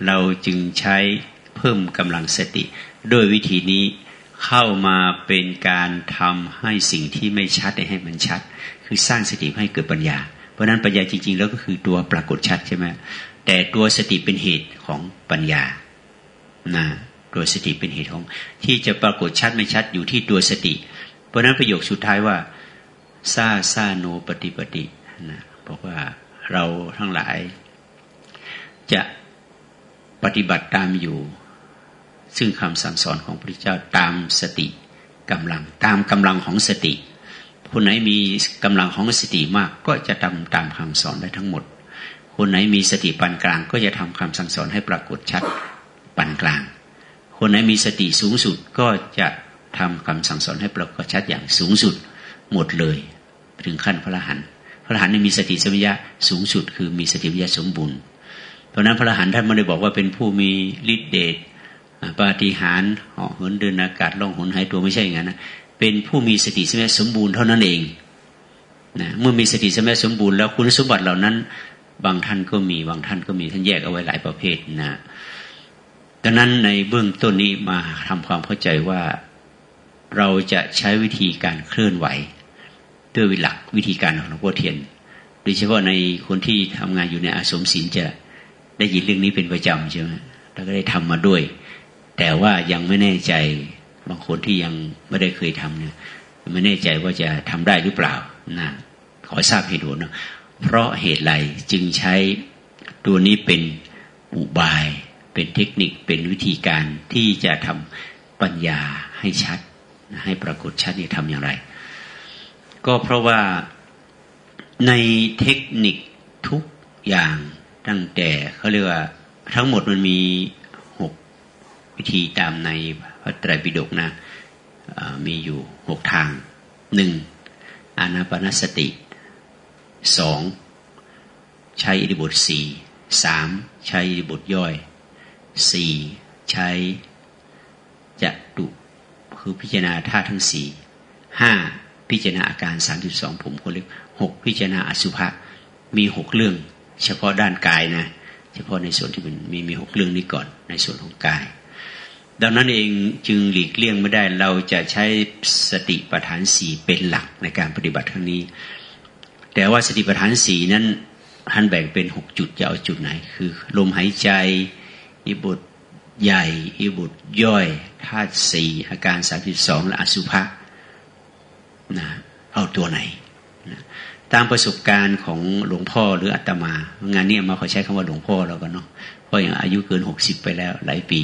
เราจึงใช้เพิ่มกำลังสติ ด้วยวิธีนี้ เข้ามาเป็นการทำให้สิ่งที่ไม่ชัดให้มันชัด คือสร้างสติให้เกิดปัญญา เพราะนั้นปัญญาจริง ๆ แล้วก็คือตัวปรากฏชัดใช่ไหมแต่ตัวสติเป็นเหตุของปัญญานะตัวสติเป็นเหตุของ ที่จะปรากฏชัดไม่ชัดอยู่ที่ตัวสติ เพราะนั้นประโยคสุดท้ายว่าซาซาโนปฏิปฏินะบอกว่าเราทั้งหลาย จะปฏิบัติตามอยู่ ซึ่งคำสั่งสอนของพระเจ้าตามสติกำลัง ตามกำลังของสติคนไหนมีกำลังของสติมากก็จะทำตามคำสอนได้ทั้งหมด คนไหนมีสติปานกลาง ก็จะทำคำสั่งสอนให้ปรากฏชัดปานกลาง คนไหนมีสติสูงสุดก็จะทำคำสั่งสอนให้ปรากฏชัดอย่างสูงสุดหมดเลย ถึงขั้นพระอรหันต์พระอรหันต์มีสติสัมปชัญญะสูงสุด คือมีสติวิญญาสมบูรณ์เพราะนั้นพระอรหันต์ท่านไม่ได้บอกว่าเป็นผู้มีฤทธิเดช ปาฏิหาริย์เหาะเหินเดินอากาศล่องหนหายตัวไม่ใช่อย่างนั้นนะเป็นผู้มีสติสมัยสมบูรณ์เท่านั้นเองนะเมื่อมีสติสมัยสมบูรณ์แล้วคุณสมบัติเหล่านั้น บางท่านก็มีบางท่านก็มีท่านแยกเอาไว้หลายประเภทนะดังนั้นในเบื้องต้นนี้มาทำความเข้าใจว่าเราจะใช้วิธีการเคลื่อนไหว ด้วยหลักวิธีการของหลวงพ่อเทียนโดยเฉพาะในคนที่ทำงานอยู่ในอาสมศิลจะได้ยินเรื่องนี้เป็นประจำใช่ไหมแล้วก็ได้ทำมาด้วย แต่ว่ายังไม่แน่ใจบางคนที่ยังไม่ได้เคยทำเนี่ยไม่แน่ใจว่าจะทำได้หรือเปล่านะขอทราบเหตุผลนะเพราะเหตุไรจึงใช้ตัวนี้เป็นอุบาย เป็นเทคนิคเป็นวิธีการที่จะทำปัญญาให้ชัด ให้ปรากฏชัดนี่ทำอย่างไร ก็เพราะว่าในเทคนิคทุกอย่างตั้งแต่เขาเรียกว่าทั้งหมดมันมี วิธีตามในพระไตรปิฎกนะมีอยู่หกทางหนึ่งอานาปนสติสองใช้อิริบทสี่สามใช้อิริบทย่อยสี่ใช้จะดุคือพิจารณาธาตุทั้งสี่ห้าพิจารณาอาการสามสิบสองผมคนเล็กหกพิจารณาอสุภะมีหกเรื่อง เฉพาะด้านกายนะ เฉพาะในส่วนที่มันมีมีหกเรื่องนี้ก่อนในส่วนของกาย ดังนั้นเองจึงหลีกเลี่ยงไม่ได้เราจะใช้สติปัฏฐานสี่เป็นหลักในการปฏิบัติครั้งนี้ แต่ว่าสติปัฏฐานสี่นั้นท่านแบ่งเป็นหกจุดจะเอาจุดไหน คือลมหายใจอิบุตรใหญ่อิบุตรย่อยธาตุสี่อาการสามสิบสองและอสุภะนะเอาตัวไหนนะตามประสบการณ์ของหลวงพ่อหรืออาตมา งานนี้มาขอใช้คำว่าหลวงพ่อแล้วกันเนาะเพราะอย่างอายุเกินหกสิบไปแล้วหลายปี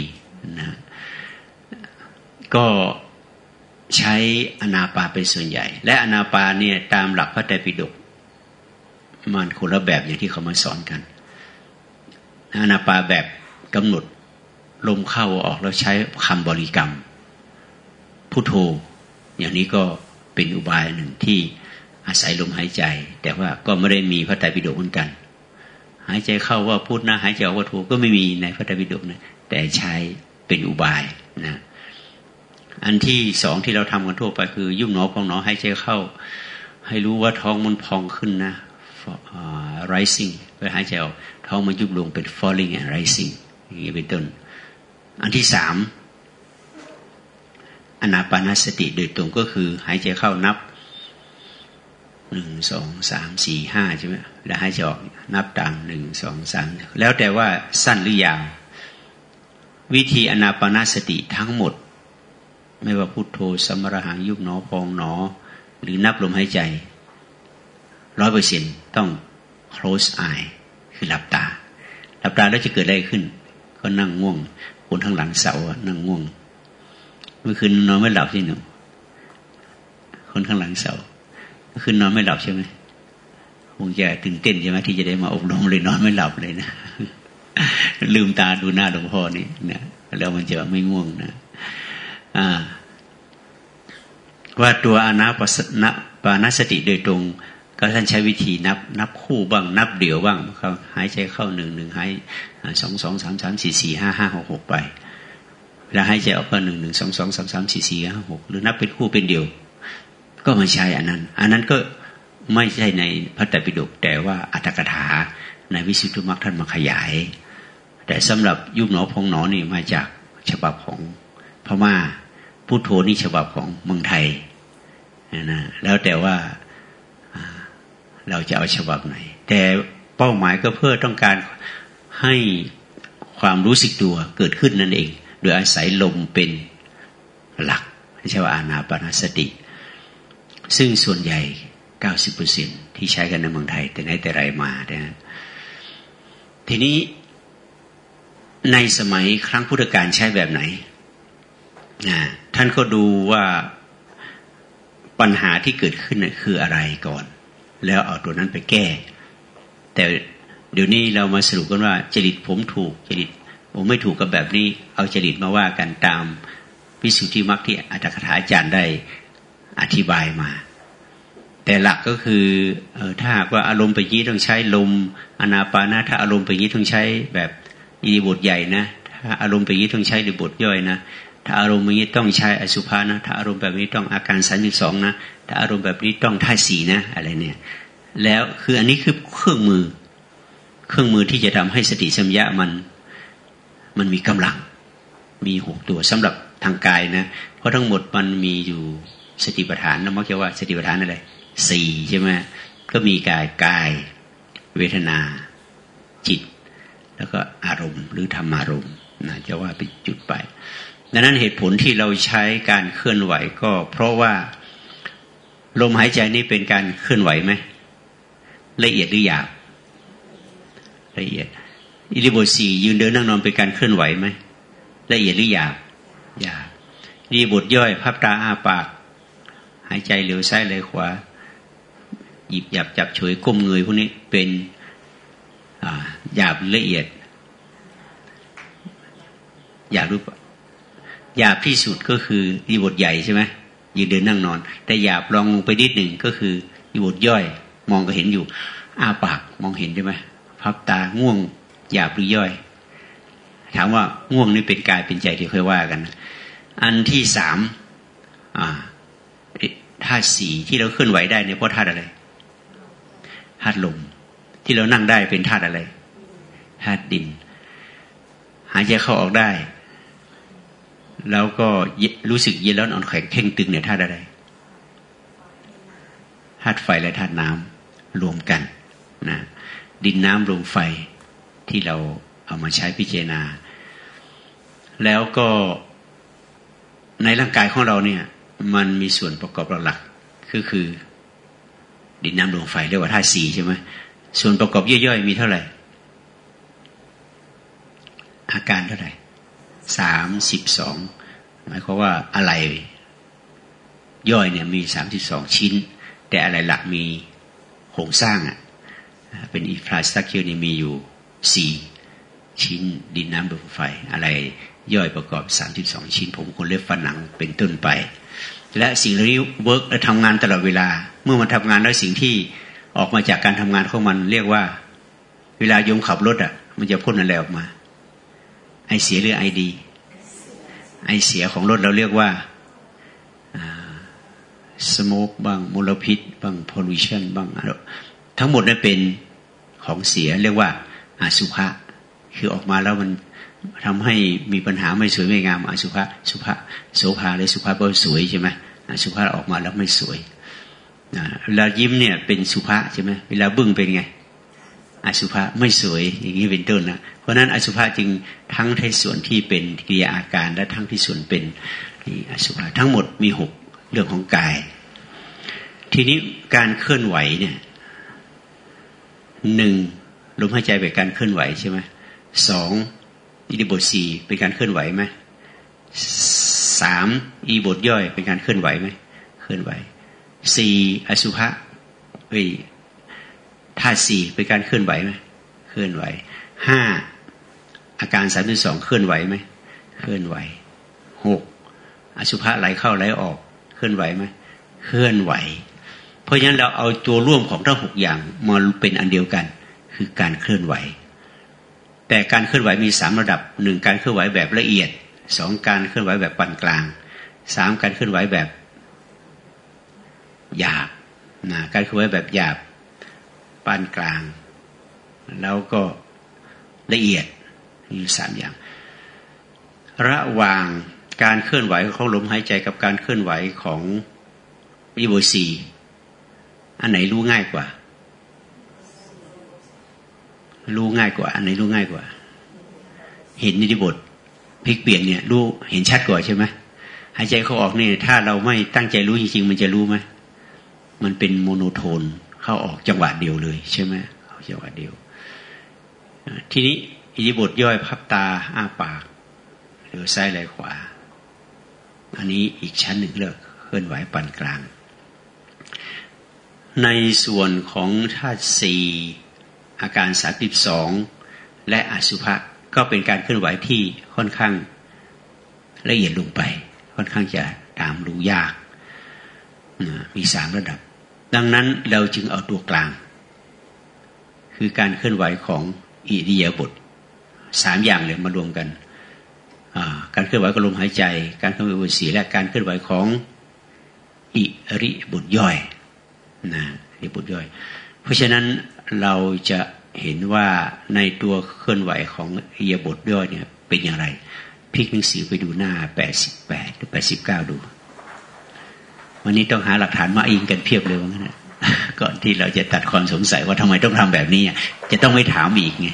นะ ก็ใช้อนาปาเป็นส่วนใหญ่ และอนาปาเนี่ยตามหลักพระไตรปิฎกมันคนละแบบอย่างที่เขามาสอนกันอนาปาแบบกำหนดลมเข้าออกแล้วใช้คำบริกรรมพุทโธ อย่างนี้ก็เป็นอุบายหนึ่งที่อาศัยลมหายใจ แต่ว่าก็ไม่ได้มีพระไตรปิฎกเหมือนกัน หายใจเข้าว่าพุทนะหายใจออกว่าโทก็ไม่มีในพระไตรปิฎกนะแต่ใช้เป็นอุบายนะ อันที่สองที่เราทำกันทั่วไปคือ ยุ่งหนอพองหนอหายใจเข้า ให้รู้ว่าท้องมันพองขึ้นนะ rising ไปหายใจออกท้องมันยุบลงเป็น falling and rising อย่างนี้เป็นต้น อันที่สามอนาปานสติโดยตรงก็คือ หายใจเข้านับหนึ่งสองสามสี่ห้าใช่ไหมแล้วหายใจออกนับตามหนึ่งสองสามแล้วแต่ว่าสั้นหรือยาว วิธีอนาปานสติทั้งหมด ไม่ว่าพุโทโธสมรหังยุบหนอพองหนอ หรือนับลมหายใจร้อยเปอร์เซ็นต้อง close eye คือหลับตา หลับตาแล้วจะเกิดอะไรขึ้น ก็นั่งง่วงคนข้างหลังเสานั่งง่วง เมื่อคืนนอนไม่หลับใช่หนูคนข้างหลังเสาเมื่อคืนนอนไม่หลับใช่ไหมคงจะตื่นเต้นใช่ไหมที่จะได้มาอบรมเลยนอนไม่หลับเลยนะลืมตาดูหน้าหลวงพ่อนี่นะแล้วมันจะไม่ง่วงนะ ว่าตัวอนาปปานสติโดยตรง ก็ท่านใช้วิธีนับ นับคู่บ้าง นับเดี่ยวบ้างเขาหายใจเข้าหนึ่งหนึ่งหายสองสองสามสามสี่สี่ห้าห้าหกหกไปแล้วหายใจออกก็หนึ่งหนึ่งสองสองสามสามสี่สี่ห้าหกหรือนับเป็นคู่เป็นเดี่ยว ก็มาใช้อันนั้น อันนั้นก็ไม่ใช่ในพระไตรปิฎกแต่ว่าอัตถกถาในวิสุทธิมรรคท่านมาขยาย แต่สำหรับยุบหนอพองหนอนี่มาจากฉบับของพม่า พุทโธนี่ฉบับของเมืองไทยนะแล้วแต่ว่าเราจะเอาฉบับไหน แต่เป้าหมายก็เพื่อต้องการให้ความรู้สึกตัวเกิดขึ้นนั่นเอง โดยอาศัยลมเป็นหลักใช่ว่าอานาปนาสติ ซึ่งส่วนใหญ่ 90%ที่ใช้กันในเมืองไทย แต่ไหนแต่ไรมานะทีนี้ในสมัยครั้งพุทธกาลใช้แบบไหน ท่านก็ดูว่าปัญหาที่เกิดขึ้นคืออะไรก่อน แล้วเอาตัวนั้นไปแก้ แต่เดี๋ยวนี้เรามาสรุปกันว่าจริตผมถูกจริตผมไม่ถูกกับแบบนี้ เอาจริตมาว่ากันตามวิสุทธิมรรคที่อัตถกถาอาจารย์ได้อธิบายมา แต่หลักก็คืออถ้าว่าอารมณ์ไปยี้ต้องใช้ลมอนาปานะถ้าอารมณ์ไปยี้ต้องใช้แบบอิริบทใหญ่นะ ถ้าอารมณ์ไปยี้ต้องใช้อิริบทย่อยนะ ถ้าอารมณ์อย่างนี้ต้องใช้อสุภานะ ถ้าอารมณ์แบบนี้ต้องอาการสัญญสองนะ ถ้าอารมณ์แบบนี้ต้องท่าสีนะ อะไรเนี่ย แล้วคืออันนี้คือเครื่องมือ เครื่องมือที่จะทำให้สติสัมยามัน มันมีกำลัง มีหกตัวสำหรับทางกายนะ เพราะทั้งหมดมันมีอยู่สติปัฏฐานนะมักจะว่าสติปัฏฐานอะไรสี่ใช่ไหมก็มีกายกาย เวทนา จิต แล้วก็อารมณ์หรือธรรมารมณ์นะจะว่าเป็นจุดไป ดังนั้นเหตุผลที่เราใช้การเคลื่อนไหวก็ เพราะว่าลมหายใจนี่เป็นการเคลื่อนไหวไหมละเอียดหรือหยาบละเอียดอิริบทสี่ยืนเดินนั่งนอนเป็นการเคลื่อนไหวไหมละเอียดหรือหยาบหยาบอิริบทย่อยพับตาอ้าปาก หายใจเหลวซ้ายเลวขวา หยิบหยับจับเฉยก้มเงยพวกนี้เป็นหยาบละเอียดหยาบรูป หยาบที่สุดก็คืออิบทใหญ่ใช่ไหมยืนเดินนั่งนอน แต่หยาบลองไปนิดหนึ่งก็คืออิริบทย่อย มองก็เห็นอยู่อ้าปากมองเห็นใช่ไหมพับตาง่วงหยาบหรือย่อย ถามว่าง่วงนี่เป็นกายเป็นใจที่ค่อยว่ากัน อันที่สามธาตุสีที่เราเคลื่อนไหวได้เนี่ยเพราะธาตุอะไรธาตุลมที่เรานั่งได้เป็นธาตุอะไรธาตุดิน หายใจเข้าออกได้ แล้วก็รู้สึกเย็นแล้วอ่อนแข็งเข่งตึงเนี่ยธาตุอะไรธาตุไฟและธาตุน้ำรวมกันนะดินน้ำลมไฟที่เราเอามาใช้พิจารณา แล้วก็ในร่างกายของเราเนี่ย มันมีส่วนประกอบหลักๆคือคือ ดินน้ำลมไฟเรียกว่าธาตุสี่ใช่ไหมส่วนประกอบย่อยๆมีเท่าไหร่ อาการเท่าไหร่ สามสิบสองหมายความว่าอะไหล่ย่อยเนี่ยมีสามสิบสองชิ้น แต่อะไหล่หลักมีโครงสร้างอะเป็น infrastructure นี่มีอยู่สี่ชิ้นดินน้ำลมไฟ อะไหล่ย่อยประกอบสามสิบสองชิ้น ผมขนเล็บฟันหนังเป็นต้นไป และสิ่งเหล่านี้ work และทำงานตลอดเวลา เมื่อมันทำงานแล้วสิ่งที่ออกมาจากการทำงานของมันเรียกว่า เวลาโยมขับรถอะ มันจะพ่นอะไรออกมา ไอเสียหรือไอดี ไอเสียของรถเราเรียกว่าสโมกบ้างมลพิษบ้างพอลูชันบ้างทั้งหมดนั้นเป็นของเสียเรียกว่าอาสุภะคือออกมาแล้วมันทำให้มีปัญหาไม่สวยไม่งามอสุภะสุภะโสภาหรือสุภาพก็สวยใช่ไหมอสุภะออกมาแล้วไม่สวยเวลายิ้มเนี่ยเป็นสุภะใช่ไหมเวลาบึ้งเป็นไง อสุภะไม่สวยอย่างนี้เป็นต้นนะเพราะนั้นอสุภะจึงทั้งในส่วนที่เป็นกิริยาอาการและทั้งที่ส่วนเป็นอสุภะทั้งหมดมีหกเรื่องของกาย ทีนี้การเคลื่อนไหวเนี่ยหนึ่งลมหายใจเป็นการเคลื่อนไหวใช่ไหมสองอิริบทสี่เป็นการเคลื่อนไหวไหมสามอีบทย่อยเป็นการเคลื่อนไหวไหมเคลื่อนไหวสี่อสุภะเฮ้ ธาตุสี่เป็นการเคลื่อนไหวไหมเคลื่อนไหวห้าอาการสามสองเคลื่อนไหวไหมเคลื่อนไหวหกอสุภะไหลเข้าไหลออก เคลื่อนไหวไหมเคลื่อนไหว เพราะฉะนั้นเราเอาตัวร่วมของทั้งหกอย่างมาเป็นอันเดียวกัน คือการเคลื่อนไหว แต่การเคลื่อนไหวมีสามระดับหนึ่งการเคลื่อนไหวแบบละเอียดสองการเคลื่อนไหวแบบปานกลางสามการเคลื่อนไหวแบบหยาบนะการเคลื่อนไหวแบบหยาบ ปานกลาง แล้วก็ละเอียดอยู่สามอย่าง ระหว่างการเคลื่อนไหวของลมหายใจกับการเคลื่อนไหวของอิโบซีอันไหนรู้ง่ายกว่า รู้ง่ายกว่า อันไหนรู้ง่ายกว่า เห็นอิริยาบถพลิกเปลี่ยนเนี่ย รู้เห็นชัดกว่าใช่ไหมหายใจเข้าออกนี่ถ้าเราไม่ตั้งใจรู้จริงๆ มันจะรู้ไหมมันเป็น monotone เข้าออกจังหวะเดียวเลยใช่ไหมเอาจังหวะเดียว ทีนี้อิริยาบถย่อยพริบตาอ้าปากเหลือซ้ายแลขวา อันนี้อีกชั้นหนึ่งเลิกเคลื่อนไหวปานกลาง ในส่วนของธาตุสี่อาการสาิบสองและอสุภะก็เป็นการเคลื่อนไหวที่ค่อนข้างละเอียดลงไป ค่อนข้างจะตามรู้ยาก มีสามระดับ ดังนั้นเราจึงเอาตัวกลาง คือการเคลื่อนไหวของอิริยาบถสามอย่างเลยมารวมกัน การเคลื่อนไหวของลมหายใจ การเคลื่อนไหวบทสีและการเคลื่อนไหวของอิริบุตรย่อยนะอิริบุตรย่อย เพราะฉะนั้นเราจะเห็นว่าในตัวเคลื่อนไหวของเอียบทย่อยเนี่ยเป็นอย่างไรพลิกหนังสือไปดูหน้าแปดสิบแปดหรือแปดสิบเก้าดู วันนี้ต้องหาหลักฐานมาอิงกันเพียบเลยว่างั้นก่อนที่เราจะตัดความสงสัยว่าทำไมต้องทำแบบนี้จะต้องไม่ถามอีกไง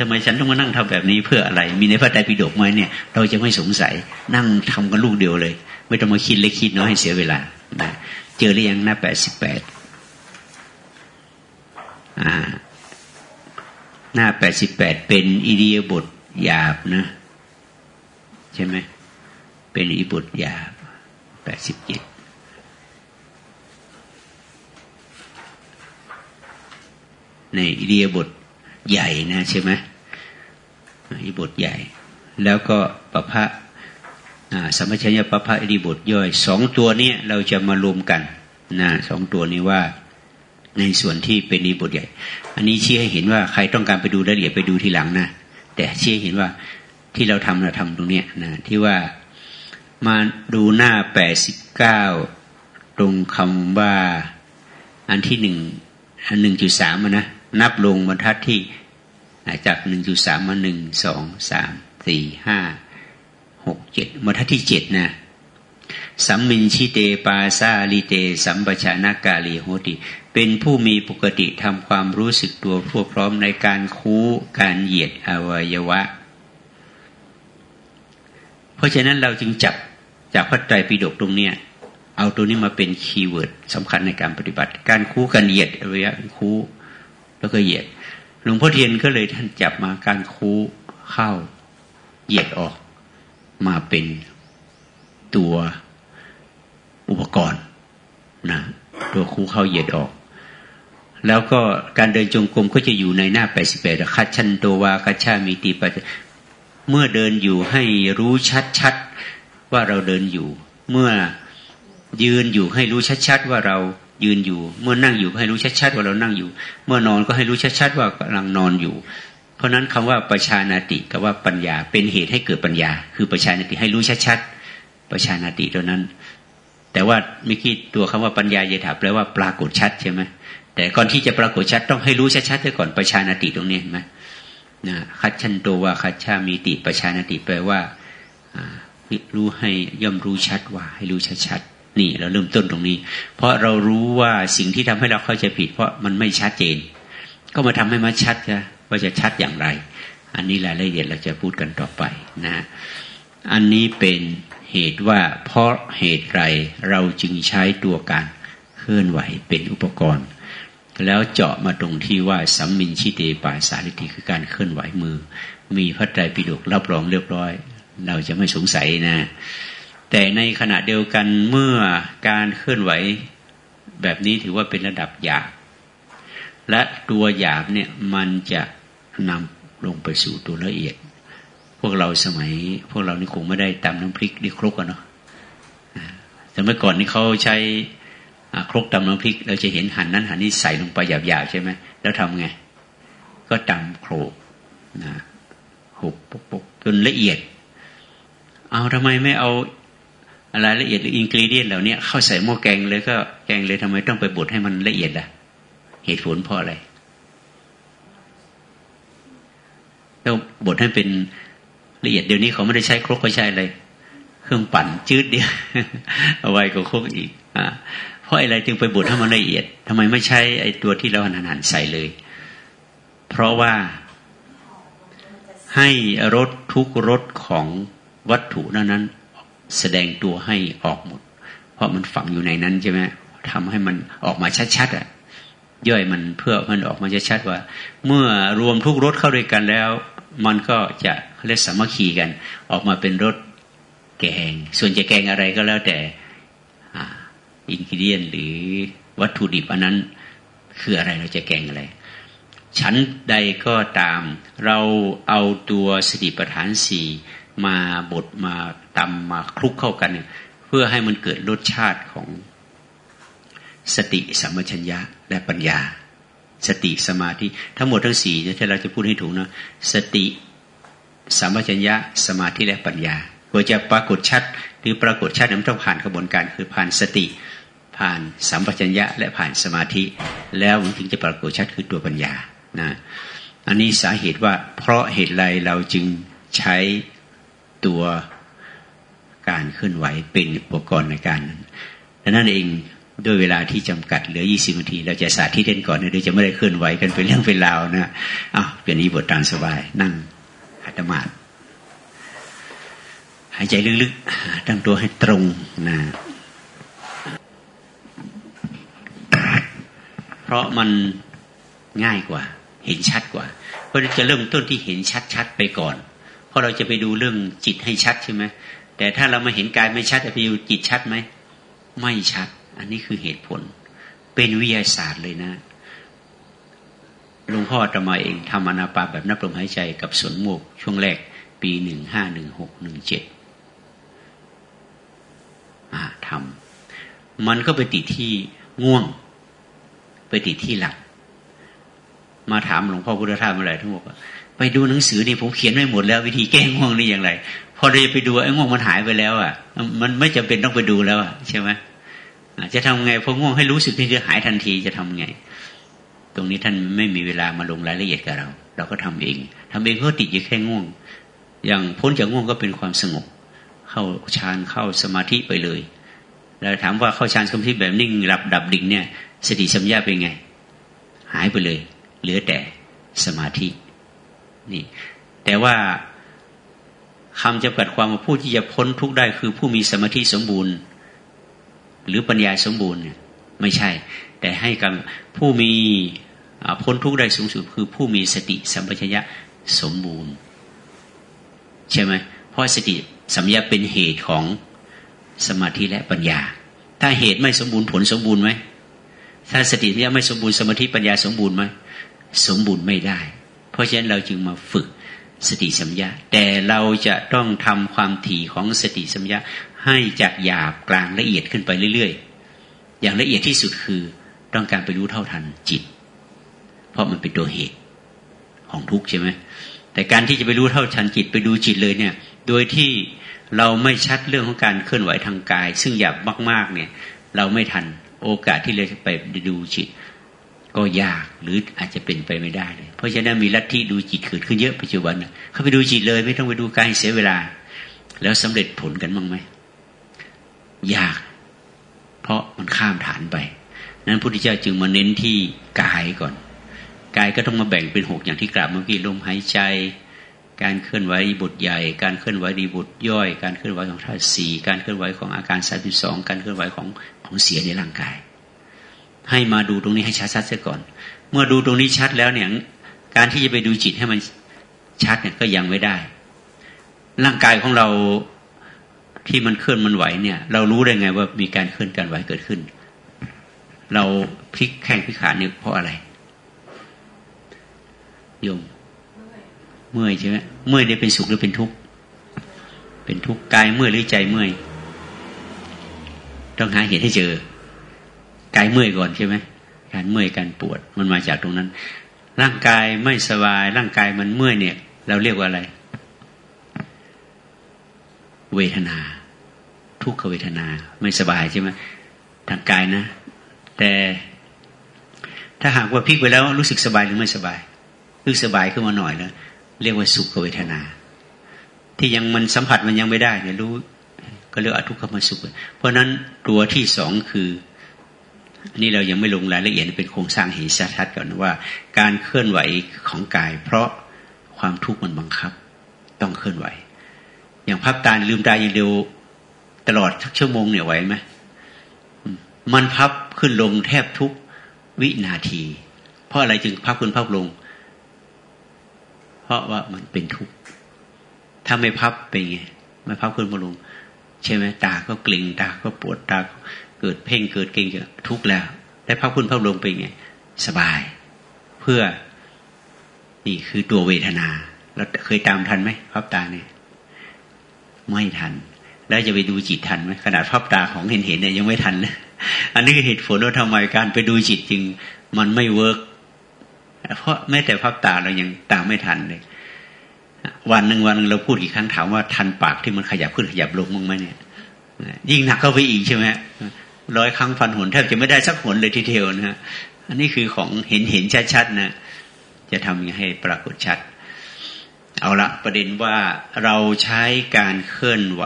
ทำไมฉันต้องมานั่งทำแบบนี้เพื่ออะไร มีในพระไตรปิฎกไหมเนี่ย เราจะไม่สงสัยนั่งทำกันลูกเดียวเลย ไม่ต้องมาคิดเล็กคิดน้อยให้เสียเวลานะเจอหรือยังหน้าแปดสิบแปดหน้าแปดสิบแปดเป็นอิเดียบทหยาบนะ ใช่ไหมเป็นอิบทหยาบแปดสิบเจ็ด ในอิเดียบทใหญ่นะใช่ไหมอิบทใหญ่ แล้วก็ปะพะสมัชญะปะพะอิริบทย่อยสองตัวนี้เราจะมารวมกันนะสองตัวนี้ว่าในส่วนที่เป็นอิบทใหญ่ อันนี้ชี้ให้เห็นว่าใครต้องการไปดูรายละเอียดไปดูทีหลังนะแต่ชี้ให้เห็นว่าที่เราทำเราทำตรงเนี้ยนะที่ว่ามาดูหน้าแปดสิบเก้าตรงคำว่าอันที่หนึ่งอันหนึ่งจุดสามนะ นับลงบรรทัดที่จากหนึ่งจุดสามมาหนึ่งสองสามสี่ห้าหกเจ็ดบรรทัดที่เจ็ดนะสัมมินชิเตปาซาลิเต สัมปชานากาลีโหติ เป็นผู้มีปกติทำความรู้สึกตัวพวกพร้อมในการคู้การเหยียดอวัยวะ เพราะฉะนั้นเราจึงจับจากพระไตรปิฎกตรงเนี้ยเอาตัวนี้มาเป็น keyword สำคัญในการปฏิบัติ การคู้การเหยียดอวัยวะคู้ แล้วก็เหยียด หลวงพ่อเทียนก็เลยท่านจับมาการคู้เข้า เหยียดออกมาเป็นตัวอุปกรณ์นะตัวคู้เข้าเหยียดออก แล้วก็การเดินจงกรมก็จะอยู่ในหน้าแปดสิบแปดคัจฉันโตวาคัจฉามีติปะชา เมื่อเดินอยู่ให้รู้ชัดๆว่าเราเดินอยู่ เมื่อยืนอยู่ให้รู้ชัดๆว่าเรา ยืนอยู่ เมื่อนั่งอยู่ให้รู้ชัดๆว่าเรานั่งอยู่ เมื่อนอนก็ให้รู้ชัดๆว่ากำลังนอนอยู่ เพราะนั้นคำว่าประชานาติกับว่าปัญญาเป็นเหตุให้เกิดปัญญา คือประชานาติให้รู้ชัดๆประชานาติตัวนั้น แต่ว่าเมื่อกี้ตัวคำว่าปัญญาเยถาแปลว่าปรากฏชัดใช่ไหมแต่ก่อนที่จะปรากฏชัดต้องให้รู้ชัดๆก่อนประชานาติตรงนี้เห็นไหมนะคัดชันโตว่าคัดชามีติประชานาติแปลว่ารู้ให้ย่อมรู้ชัดว่า ให้รู้ชัดๆ นี่เราเริ่มต้นตรงนี้ เพราะเรารู้ว่าสิ่งที่ทำให้เราเข้าใจผิด เพราะมันไม่ชัดเจน ก็มาทำให้มันชัดจะว่าจะชัดอย่างไร อันนี้รายละเอียดเราจะพูดกันต่อไปนะอันนี้เป็นเหตุว่าเพราะเหตุไรเราจึงใช้ตัวการเคลื่อนไหวเป็นอุปกรณ์ แล้วเจาะมาตรงที่ว่าสัมมินชิเตปาสาริติคือการเคลื่อนไหวมือ มีพระไตรปิฎกรับรองเรียบร้อย เราจะไม่สงสัยนะ แต่ในขณะเดียวกันเมื่อการเคลื่อนไหว แบบนี้ถือว่าเป็นระดับหยาบและตัวหยาบเนี่ยมันจะนำลงไปสู่ตัวละเอียด พวกเราสมัย พวกเรานี่คงไม่ได้ตำน้ำพริกด้ครกกันเนาะแต่เมื่อก่อนนี่เขาใช้ครกตำน้ำพริก เราจะเห็นหั่นนั้นหั่นนี้ใส่ลงไปหยาบๆใช่ไหมแล้วทำไง ก็ตำโขลกนะหุบปุกจนละเอียด เอาทำไมไม่เอา รายละเอียดหรืออินกรีเดียนเหล่านี้เข้าใส่หม้อแกงเลยก็แกงเลยทำไมต้องไปบดให้มันละเอียดล่ะ เหตุผลเพราะอะไรต้องบดให้เป็นละเอียดเดี๋ยวนี้เขาไม่ได้ใช้ครกก็ใช้อะไรเครื่องปั่นจืดเดียวเอาไว้กับครกอีกอ่าเพราะอะไรจึงไปบดให้มันละเอียดทำไมไม่ใช้ไอ้ตัวที่เราหั่นหั่นใส่เลย เพราะว่าให้รสทุกรสของวัตถุนั้น แสดงตัวให้ออกหมด เพราะมันฝังอยู่ในนั้นใช่ไหมทำให้มันออกมาชัดๆอะย่อยมันเพื่อมันออกมาชัดๆว่า เมื่อรวมทุกรสเข้าด้วยกันแล้ว มันก็จะเรียกสามัคคีกัน ออกมาเป็นรสแกง ส่วนจะแกงอะไรก็แล้วแต่อินกิเดียนหรือวัตถุดิบอันนั้นคืออะไรเราจะแกงอะไรชั้นใดก็ตาม เราเอาตัวสติปัฏฐานสี่มาบดมา ตำมาคลุกเข้ากันเนี่ยเพื่อให้มันเกิดรสชาติของสติสัมปชัญญะและปัญญา สติสมาธิทั้งหมดทั้งสี่ที่เราจะพูดให้ถูกนะสติสัมปชัญญะสมาธิและปัญญาเพื่อจะปรากฏชัด หรือปรากฏชัดนั้นต้องผ่านกระบวนการคือผ่านสติ ผ่านสัมปชัญญะ และผ่านสมาธิ แล้วมันถึงจะปรากฏชัดคือตัวปัญญานะอันนี้สาเหตุว่าเพราะเหตุไรเราจึงใช้ตัว การเคลื่อนไหวเป็นอุปกรณ์ในการนั้นดังนั้นเองด้วยเวลาที่จำกัดเหลือ 20 นาที เราจะสาธิตเล่นก่อนเดี๋ยวจะไม่ได้เคลื่อนไหวกันเป็นเรื่องเป็นราวนะอ้าวเปลี่ยนอีบทตามสบาย นั่งหัตมาหายใจลึกๆ ตั้งตัวให้ตรงนะ เพราะมันง่ายกว่า เห็นชัดกว่า เพราะจะเริ่มต้นที่เห็นชัดๆไปก่อน เพราะเราจะไปดูเรื่องจิตให้ชัดใช่ไหม แต่ถ้าเรามาเห็นกายไม่ชัดจะไปดูจิตชัดไหมไม่ชัด อันนี้คือเหตุผล เป็นวิทยาศาสตร์เลยนะหลวงพ่อตมาเองทำอนาปาแบบนับลมหายใจกับสวนโมก ช่วงแรก ปีหนึ่งห้าหนึ่งหกหนึ่งเจ็ดทำมันก็ไปติดที่ง่วง ไปติดที่หลับมาถามหลวงพ่อพุทธทาสเมื่อไหร่ทั้งหมดไปดูหนังสือนี่ผมเขียนไว้หมดแล้ววิธีแก้ง่วงนี่อย่างไร พอเราจะไปดูไอ้ง่วงมันหายไปแล้วอะ มันไม่จำเป็นต้องไปดูแล้วอะใช่ไหมจะทำไงพอง่วงให้รู้สึกที่จะหายทันทีจะทำไง ตรงนี้ท่านไม่มีเวลามาลงรายละเอียดกับเรา เราก็ทำเองทำเองก็ติดอยู่แค่ง่วง อย่างพ้นจากง่วงก็เป็นความสงบ เข้าฌานเข้าสมาธิไปเลยแล้วถามว่าเข้าฌานสมาธิแบบนิ่งหลับดับดิ่งเนี่ยสติสัมยาเป็นไง หายไปเลย เหลือแต่สมาธินี่ แต่ว่า คำจำกัดความว่าผู้ที่จะพ้นทุกข์ได้คือผู้มีสมาธิสมบูรณ์ หรือปัญญาสมบูรณ์เนี่ยไม่ใช่ แต่ให้กับผู้มีพ้นทุกข์ได้สูงสุด คือผู้มีสติสัมปชัญญะสมบูรณ์ ใช่ไหมเพราะสติสัมปชัญญะเป็นเหตุของสมาธิและปัญญา ถ้าเหตุไม่สมบูรณ์ผลสมบูรณ์ไหมถ้าสติสัมปชัญญะไม่สมบูรณ์สมาธิปัญญาสมบูรณ์ไหมสมบูรณ์ไม่ได้ เพราะฉะนั้นเราจึงมาฝึก สติสัมยาแต่เราจะต้องทำความถี่ของสติสัมยาให้จากหยาบกลางละเอียดขึ้นไปเรื่อยๆ อย่างละเอียดที่สุดคือต้องการไปรู้เท่าทันจิต เพราะมันเป็นตัวเหตุของทุกข์ใช่ไหมแต่การที่จะไปรู้เท่าทันจิตไปดูจิตเลยเนี่ย โดยที่เราไม่ชัดเรื่องของการเคลื่อนไหวทางกาย ซึ่งหยาบมาก ๆ เนี่ย เราไม่ทันโอกาสที่เราจะไปดูจิต ก็ยากหรืออาจจะเป็นไปไม่ได้เลยเพราะฉะนั้นมีลัทธิดูจิตเกิดขึ้นเยอะปัจจุบันเขาไปดูจิตเลย ไม่ต้องไปดูกายเสียเวลา แล้วสำเร็จผลกันบ้างไหมยาก เพราะมันข้ามฐานไป นั้นพุทธเจ้าจึงมาเน้นที่กายก่อนกายก็ต้องมาแบ่งเป็นหกอย่างที่กล่าวเมื่อกี้ลมหายใจ การเคลื่อนไหวบุตรใหญ่ การเคลื่อนไหวดีบุตรย่อย การเคลื่อนไหวของธาตุสี่การเคลื่อนไหวของอาการสามสิบสองการเคลื่อนไหวของของเสียในร่างกาย ให้มาดูตรงนี้ให้ชัดๆเสียก่อน เมื่อดูตรงนี้ชัดแล้วเนี่ย การที่จะไปดูจิตให้มันชัดเนี่ยก็ยังไม่ได้ ร่างกายของเราที่มันเคลื่อนมันไหวเนี่ย เรารู้ได้ไงว่ามีการเคลื่อนการไหวเกิดขึ้น เราพลิกแข้งพลิกขาเนี่ยเพราะอะไรโยมเมื่อยใช่ไหมเมื่อยเนี่ยเป็นสุขหรือเป็นทุกข์เป็นทุกข์กายเมื่อยหรือใจเมื่อยต้องหาเหตุให้เจอ กายเมื่อยก่อนใช่ไหมการเมื่อยการปวดมันมาจากตรงนั้น ร่างกายไม่สบาย ร่างกายมันเมื่อยเนี่ย เราเรียกว่าอะไร เวทนา ทุกขเวทนา ไม่สบายใช่ไหมทางกายนะ แต่ถ้าหากว่าพลิกไปแล้วรู้สึกสบายหรือไม่สบาย รู้สบายขึ้นมาหน่อยแล้วเรียกว่าสุขเวทนา ที่ยังมันสัมผัสมันยังไม่ได้เนี่ยรู้ ก็เรียกอทุกขมสุข เพราะนั้นตัวที่สองคือ อันนี้เรายังไม่ลงรายละเอียดเป็นโครงสร้างเห็นชัดๆก่อนว่า การเคลื่อนไหวของกาย เพราะความทุกข์มันบังคับ ต้องเคลื่อนไหว อย่างพับตาลืมตาอย่างเดียวตลอดทุกชั่วโมงเนี่ยไหวไหมมันพับขึ้นลงแทบทุกวินาที เพราะอะไรจึงพับขึ้นพับลง เพราะว่ามันเป็นทุกข์ถ้าไม่พับเป็นไงไม่พับขึ้นมาลง ใช่ไหมตาก็กลิ่งตาก็ปวดตา เกิดเพ่งเกิดเก่งจะทุกข์แล้ว ได้พับขึ้นพับลงเป็นไง สบาย เพื่อนี่คือตัวเวทนาเราเคยตามทันไหมพริบตาเนี่ยไม่ทัน แล้วจะไปดูจิตทันไหมขนาดพริบตาของเห็นเห็นเนี่ยยังไม่ทันเลยอันนี้คือเหตุผลว่าทำไมการไปดูจิตจึง มันไม่ work เพราะแม้แต่พริบตาเรายังตามไม่ทันเลยวันหนึ่งวันหนึ่งเราพูดกี่ครั้งถามว่าทันปากที่มันขยับขึ้นขยับลงมั้งไหมเนี่ยยิ่งหนักเข้าไปอีกใช่ไหม ร้อยครั้งพันหนแทบจะไม่ได้สักหนเลยทีเดียวนะฮะอันนี้คือของเห็นเห็นชัดๆนะจะทำยังให้ปรากฏชัด เอาละประเด็นว่าเราใช้การเคลื่อนไหว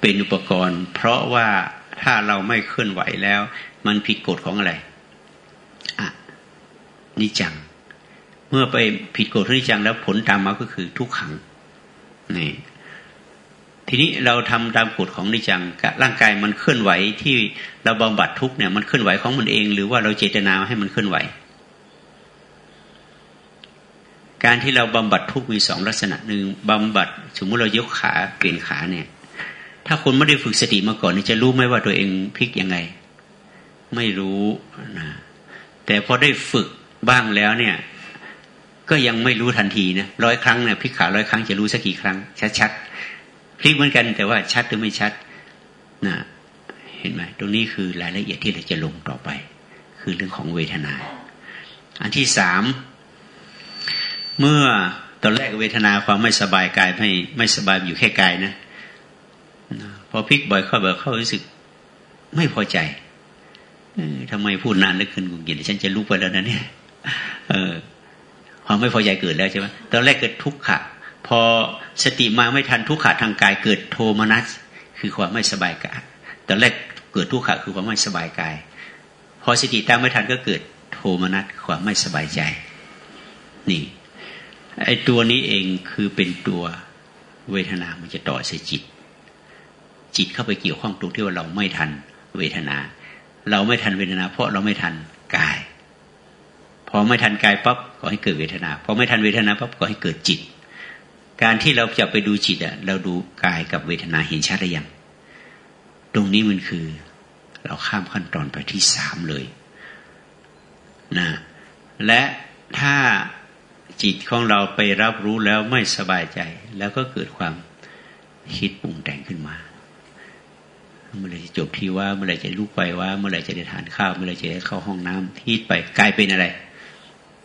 เป็นอุปกรณ์ เพราะว่าถ้าเราไม่เคลื่อนไหวแล้ว มันผิดกฎของอะไรอะนิจัง เมื่อไปผิดกฎนิจังแล้วผลตามมาก็คือทุกขังนี่ ทีนี้เราทำตามกฎของนิจังร่างกายมันเคลื่อนไหวที่เราบำบัดทุกเนี่ยมันเคลื่อนไหวของมันเอง หรือว่าเราเจตนาให้มันเคลื่อนไหว การที่เราบำบัดทุกมีสองลักษณะหนึ่งบำบัดสมมติเรายกขาเปลี่ยนขาเนี่ย ถ้าคนไม่ได้ฝึกสติมาก่อนจะรู้ไหมว่าตัวเองพลิกยังไง ไม่รู้นะแต่พอได้ฝึกบ้างแล้วเนี่ย ก็ยังไม่รู้ทันทีนะร้อยครั้งเนี่ยพลิกขาร้อยครั้งจะรู้สักกี่ครั้งชัดๆ ลิกเหมือนกันแต่ว่าชัดหรือไม่ชัดนะเห็นไหมตรงนี้คือรายละเอียดที่เราจะลงต่อไป คือเรื่องของเวทนา อันที่สามเมื่อตอนแรกเวทนาความไม่สบายกายไม่ไม่สบายอยู่แค่กายนะพอพลิกบ่อยเข้าบ่อยเข้ารู้สึกไม่พอใจทำไมพูดนานเหลือเกินกูเกียดฉันจะลุกไปแล้วนะเนี่ยเออความไม่พอใจเกิดแล้วใช่ไหมตอนแรกเกิดทุกข์ขะ พอสติมาไม่ทันทุกขะทางกายเกิดโทมนัส คือความไม่สบายกายตอนแรกเกิดทุกขะคือความไม่สบายกาย พอสติตามไม่ทันก็เกิดโทมนัสความไม่สบายใจ นี่ไอตัวนี้เองคือเป็นตัวเวทนา มันจะต่อสจิต จิตเข้าไปเกี่ยวข้องตรงที่ว่าเราไม่ทันเวทนา เราไม่ทันเวทนา เพราะเราไม่ทันกาย พอไม่ทันกายปั๊บก็ให้เกิดเวทนา พอไม่ทันเวทนาปั๊บก็ให้เกิดจิต การที่เราจะไปดูจิตอะเราดูกายกับเวทนาเห็นชัดหรือยังตรงนี้มันคือ เราข้ามขั้นตอนไปที่สามเลยนะและถ้าจิตของเราไปรับรู้แล้วไม่สบายใจ แล้วก็เกิดความคิดปรุงแต่งขึ้นมาเมื่อไรจะจบที่ว่าเมื่อไรจะลุกไปว่า เมื่อไรจะได้ทานข้าว เมื่อไรจะได้เข้าห้องน้ำคิดไปกลายเป็นอะไร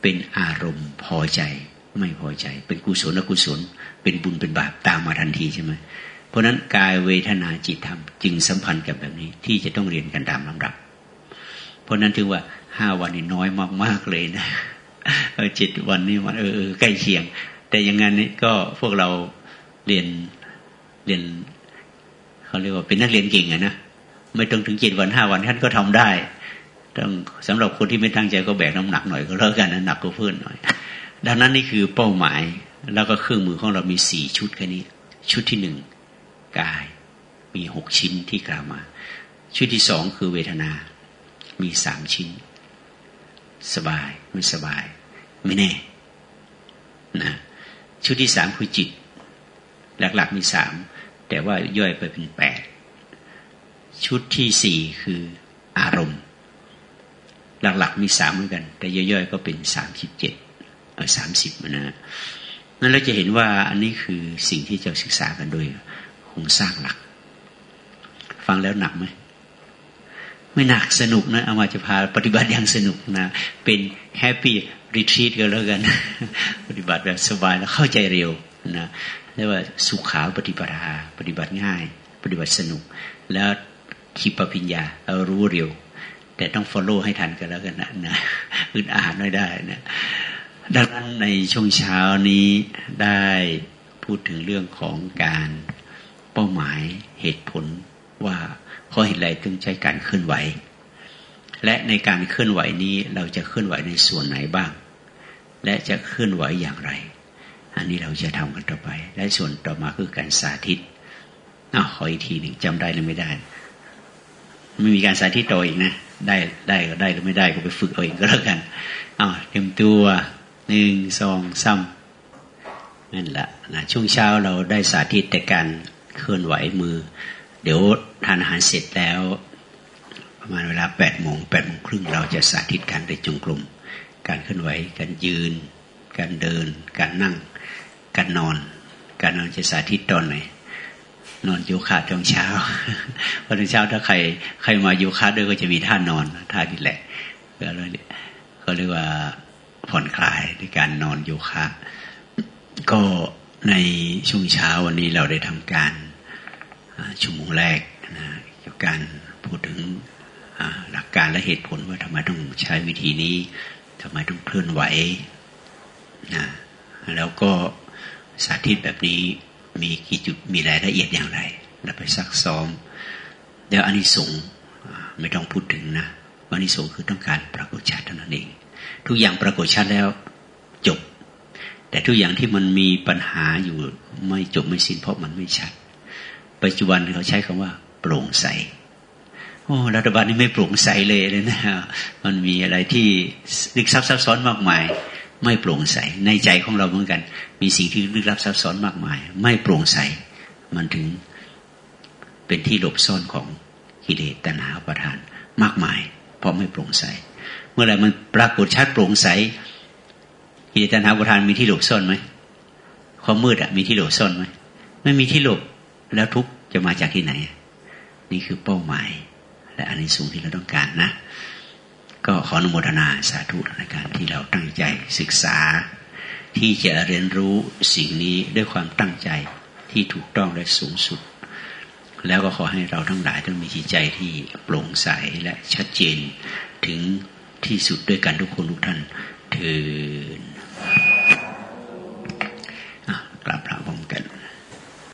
เป็นอารมณ์พอใจ ไม่พอใจ เป็นกุศลอกุศล เป็นบุญเป็นบาปตามมาทันทีใช่ไหมเพราะนั้นกายเวทนาจิตธรรมจึงสัมพันธ์กับแบบนี้ที่จะต้องเรียนกันตามลำดับ เพราะนั้นถือว่าห้าวันนี้น้อยมากๆเลยนะเออจิตวันนี้มันเออใกล้เคียง แต่อย่างงั้นนี่ก็พวกเราเรียนเรียนเขาเรียกว่าเป็นนักเรียนเก่งอะนะไม่ต้องถึงเจ็ดวันห้าวันท่านก็ทำได้ต้องสำหรับคนที่ไม่ตั้งใจก็แบกน้ำหนักหน่อยก็แล้วกันนะหนักก็เพื่อนหน่อย ดังนั้นนี่คือเป้าหมาย แล้วก็เครื่องมือของเรามีสี่ชุดแค่นี้ ชุดที่หนึ่งกายมีหกชิ้นที่กล่าวมา ชุดที่สองคือเวทนา มีสามชิ้น สบายไม่สบาย ไม่แน่นะชุดที่สามคือจิต หลักๆมีสามแต่ว่าย่อยไปเป็นแปดชุดที่สี่คืออารมณ์ หลักๆมีสามเหมือนกัน แต่ย่อยๆก็เป็นสามสิบเจ็ดสามสิบนะ นั่นเราจะเห็นว่าอันนี้คือสิ่งที่จะศึกษากันโดยโครงสร้างหลัก ฟังแล้วหนักไหมไม่หนักสนุกนะอาตมาจะพาปฏิบัติอย่างสนุกนะ เป็น happy retreat กันแล้วกัน ปฏิบัติแบบสบายแล้วเข้าใจเร็วนะเรียกว่าสุขาปฏิปทาปฏิบัติง่าย ปฏิบัติสนุก แล้วขิปปาภิญญาเรารู้เร็ว แต่ต้อง follow ให้ทันกันแล้วกันนะนะอืดอาดไม่ได้นะ ดังนั้นในช่วงเช้านี้ได้พูดถึงเรื่องของการเป้าหมายเหตุผลว่าเพราะเหตุไรถึงใช้การเคลื่อนไหว และในการเคลื่อนไหวนี้เราจะเคลื่อนไหวในส่วนไหนบ้าง และจะเคลื่อนไหวอย่างไร อันนี้เราจะทำกันต่อไป และส่วนต่อมาคือการสาธิตอ้าวขออีกทีหนึ่งจำได้หรือไม่ได้ ไม่มีการสาธิตต่ออีกนะ ได้ได้ก็ได้หรือไม่ได้ก็ไปฝึกเอาเองก็แล้วกันอ้าวเตรียมตัว หนึ่งสองสามนั่นแหละนะช่วงเช้าเราได้สาธิตแต่การเคลื่อนไหวมือ เดี๋ยวทานอาหารเสร็จแล้ว ประมาณเวลาแปดโมงแปดโมงครึ่งเราจะสาธิตการเดินจงกรมการเคลื่อนไหวการยืน การเดิน การนั่ง การนอน การนอนจะสาธิตตอนไหนนอนโยคะตอนเช้าพอตอนเช้าถ้าใครใครมาโยคะด้วยก็จะมีท่านอนท่าที่แหละก็เลยเขาเรียกว่า ผ่อนคลายในการนอนโยคะ ก็ในช่วงเช้าวันนี้เราได้ทำการชั่วโมงแรกนะเกี่ยวกับการพูดถึงหลักการและเหตุผลว่าทำไมต้องใช้วิธีนี้ทำไมต้องเคลื่อนไหวนะแล้วก็สาธิตแบบนี้มีกี่จุดมีรายละเอียดอย่างไรเราไปซักซ้อมเดี๋ยวอานิสงส์ไม่ต้องพูดถึงนะอานิสงส์คือต้องการปรากฏชัดเท่านั้นเอง ทุกอย่างปรากฏชัดแล้ว จบ แต่ทุกอย่างที่มันมีปัญหาอยู่ไม่จบไม่สิ้นเพราะมันไม่ชัด ปัจจุบันเขาใช้คำว่า โปร่งใสโอ้รัฐบาลนี่ไม่โปร่งใสเลยเลยนะมันมีอะไรที่ลึกซับซับซ้อนมากมาย ไม่โปร่งใสในใจของเราเหมือนกัน มีสิ่งที่ลึกลับซับซ้อนมากมาย ไม่โปร่งใสมันถึงเป็นที่หลบซ่อนของกิเลสตัณหาประทานมากมาย เพราะไม่โปร่งใส มื่อไรมันปรากฏชัดโปร่งใสกิเลสตัณหาประทานมีที่หลบซ่อนไหมความมืดอะมีที่หลบซ่อนไหมไม่มีที่หลบแล้วทุกจะมาจากที่ไหน นี่คือเป้าหมาย และอันนี้สูงที่เราต้องการนะ ก็ขออนุโมทนาสาธุในการที่เราตั้งใจศึกษา ที่จะเรียนรู้สิ่งนี้ด้วยความตั้งใจที่ถูกต้องและสูงสุด แล้วก็ขอให้เราทั้งหลายต้องมีจิตใจที่โปร่งใสและชัดเจนถึง ที่สุดด้วยกันทุกคนทุกท่านเถิดกราบพระพร้อมกัน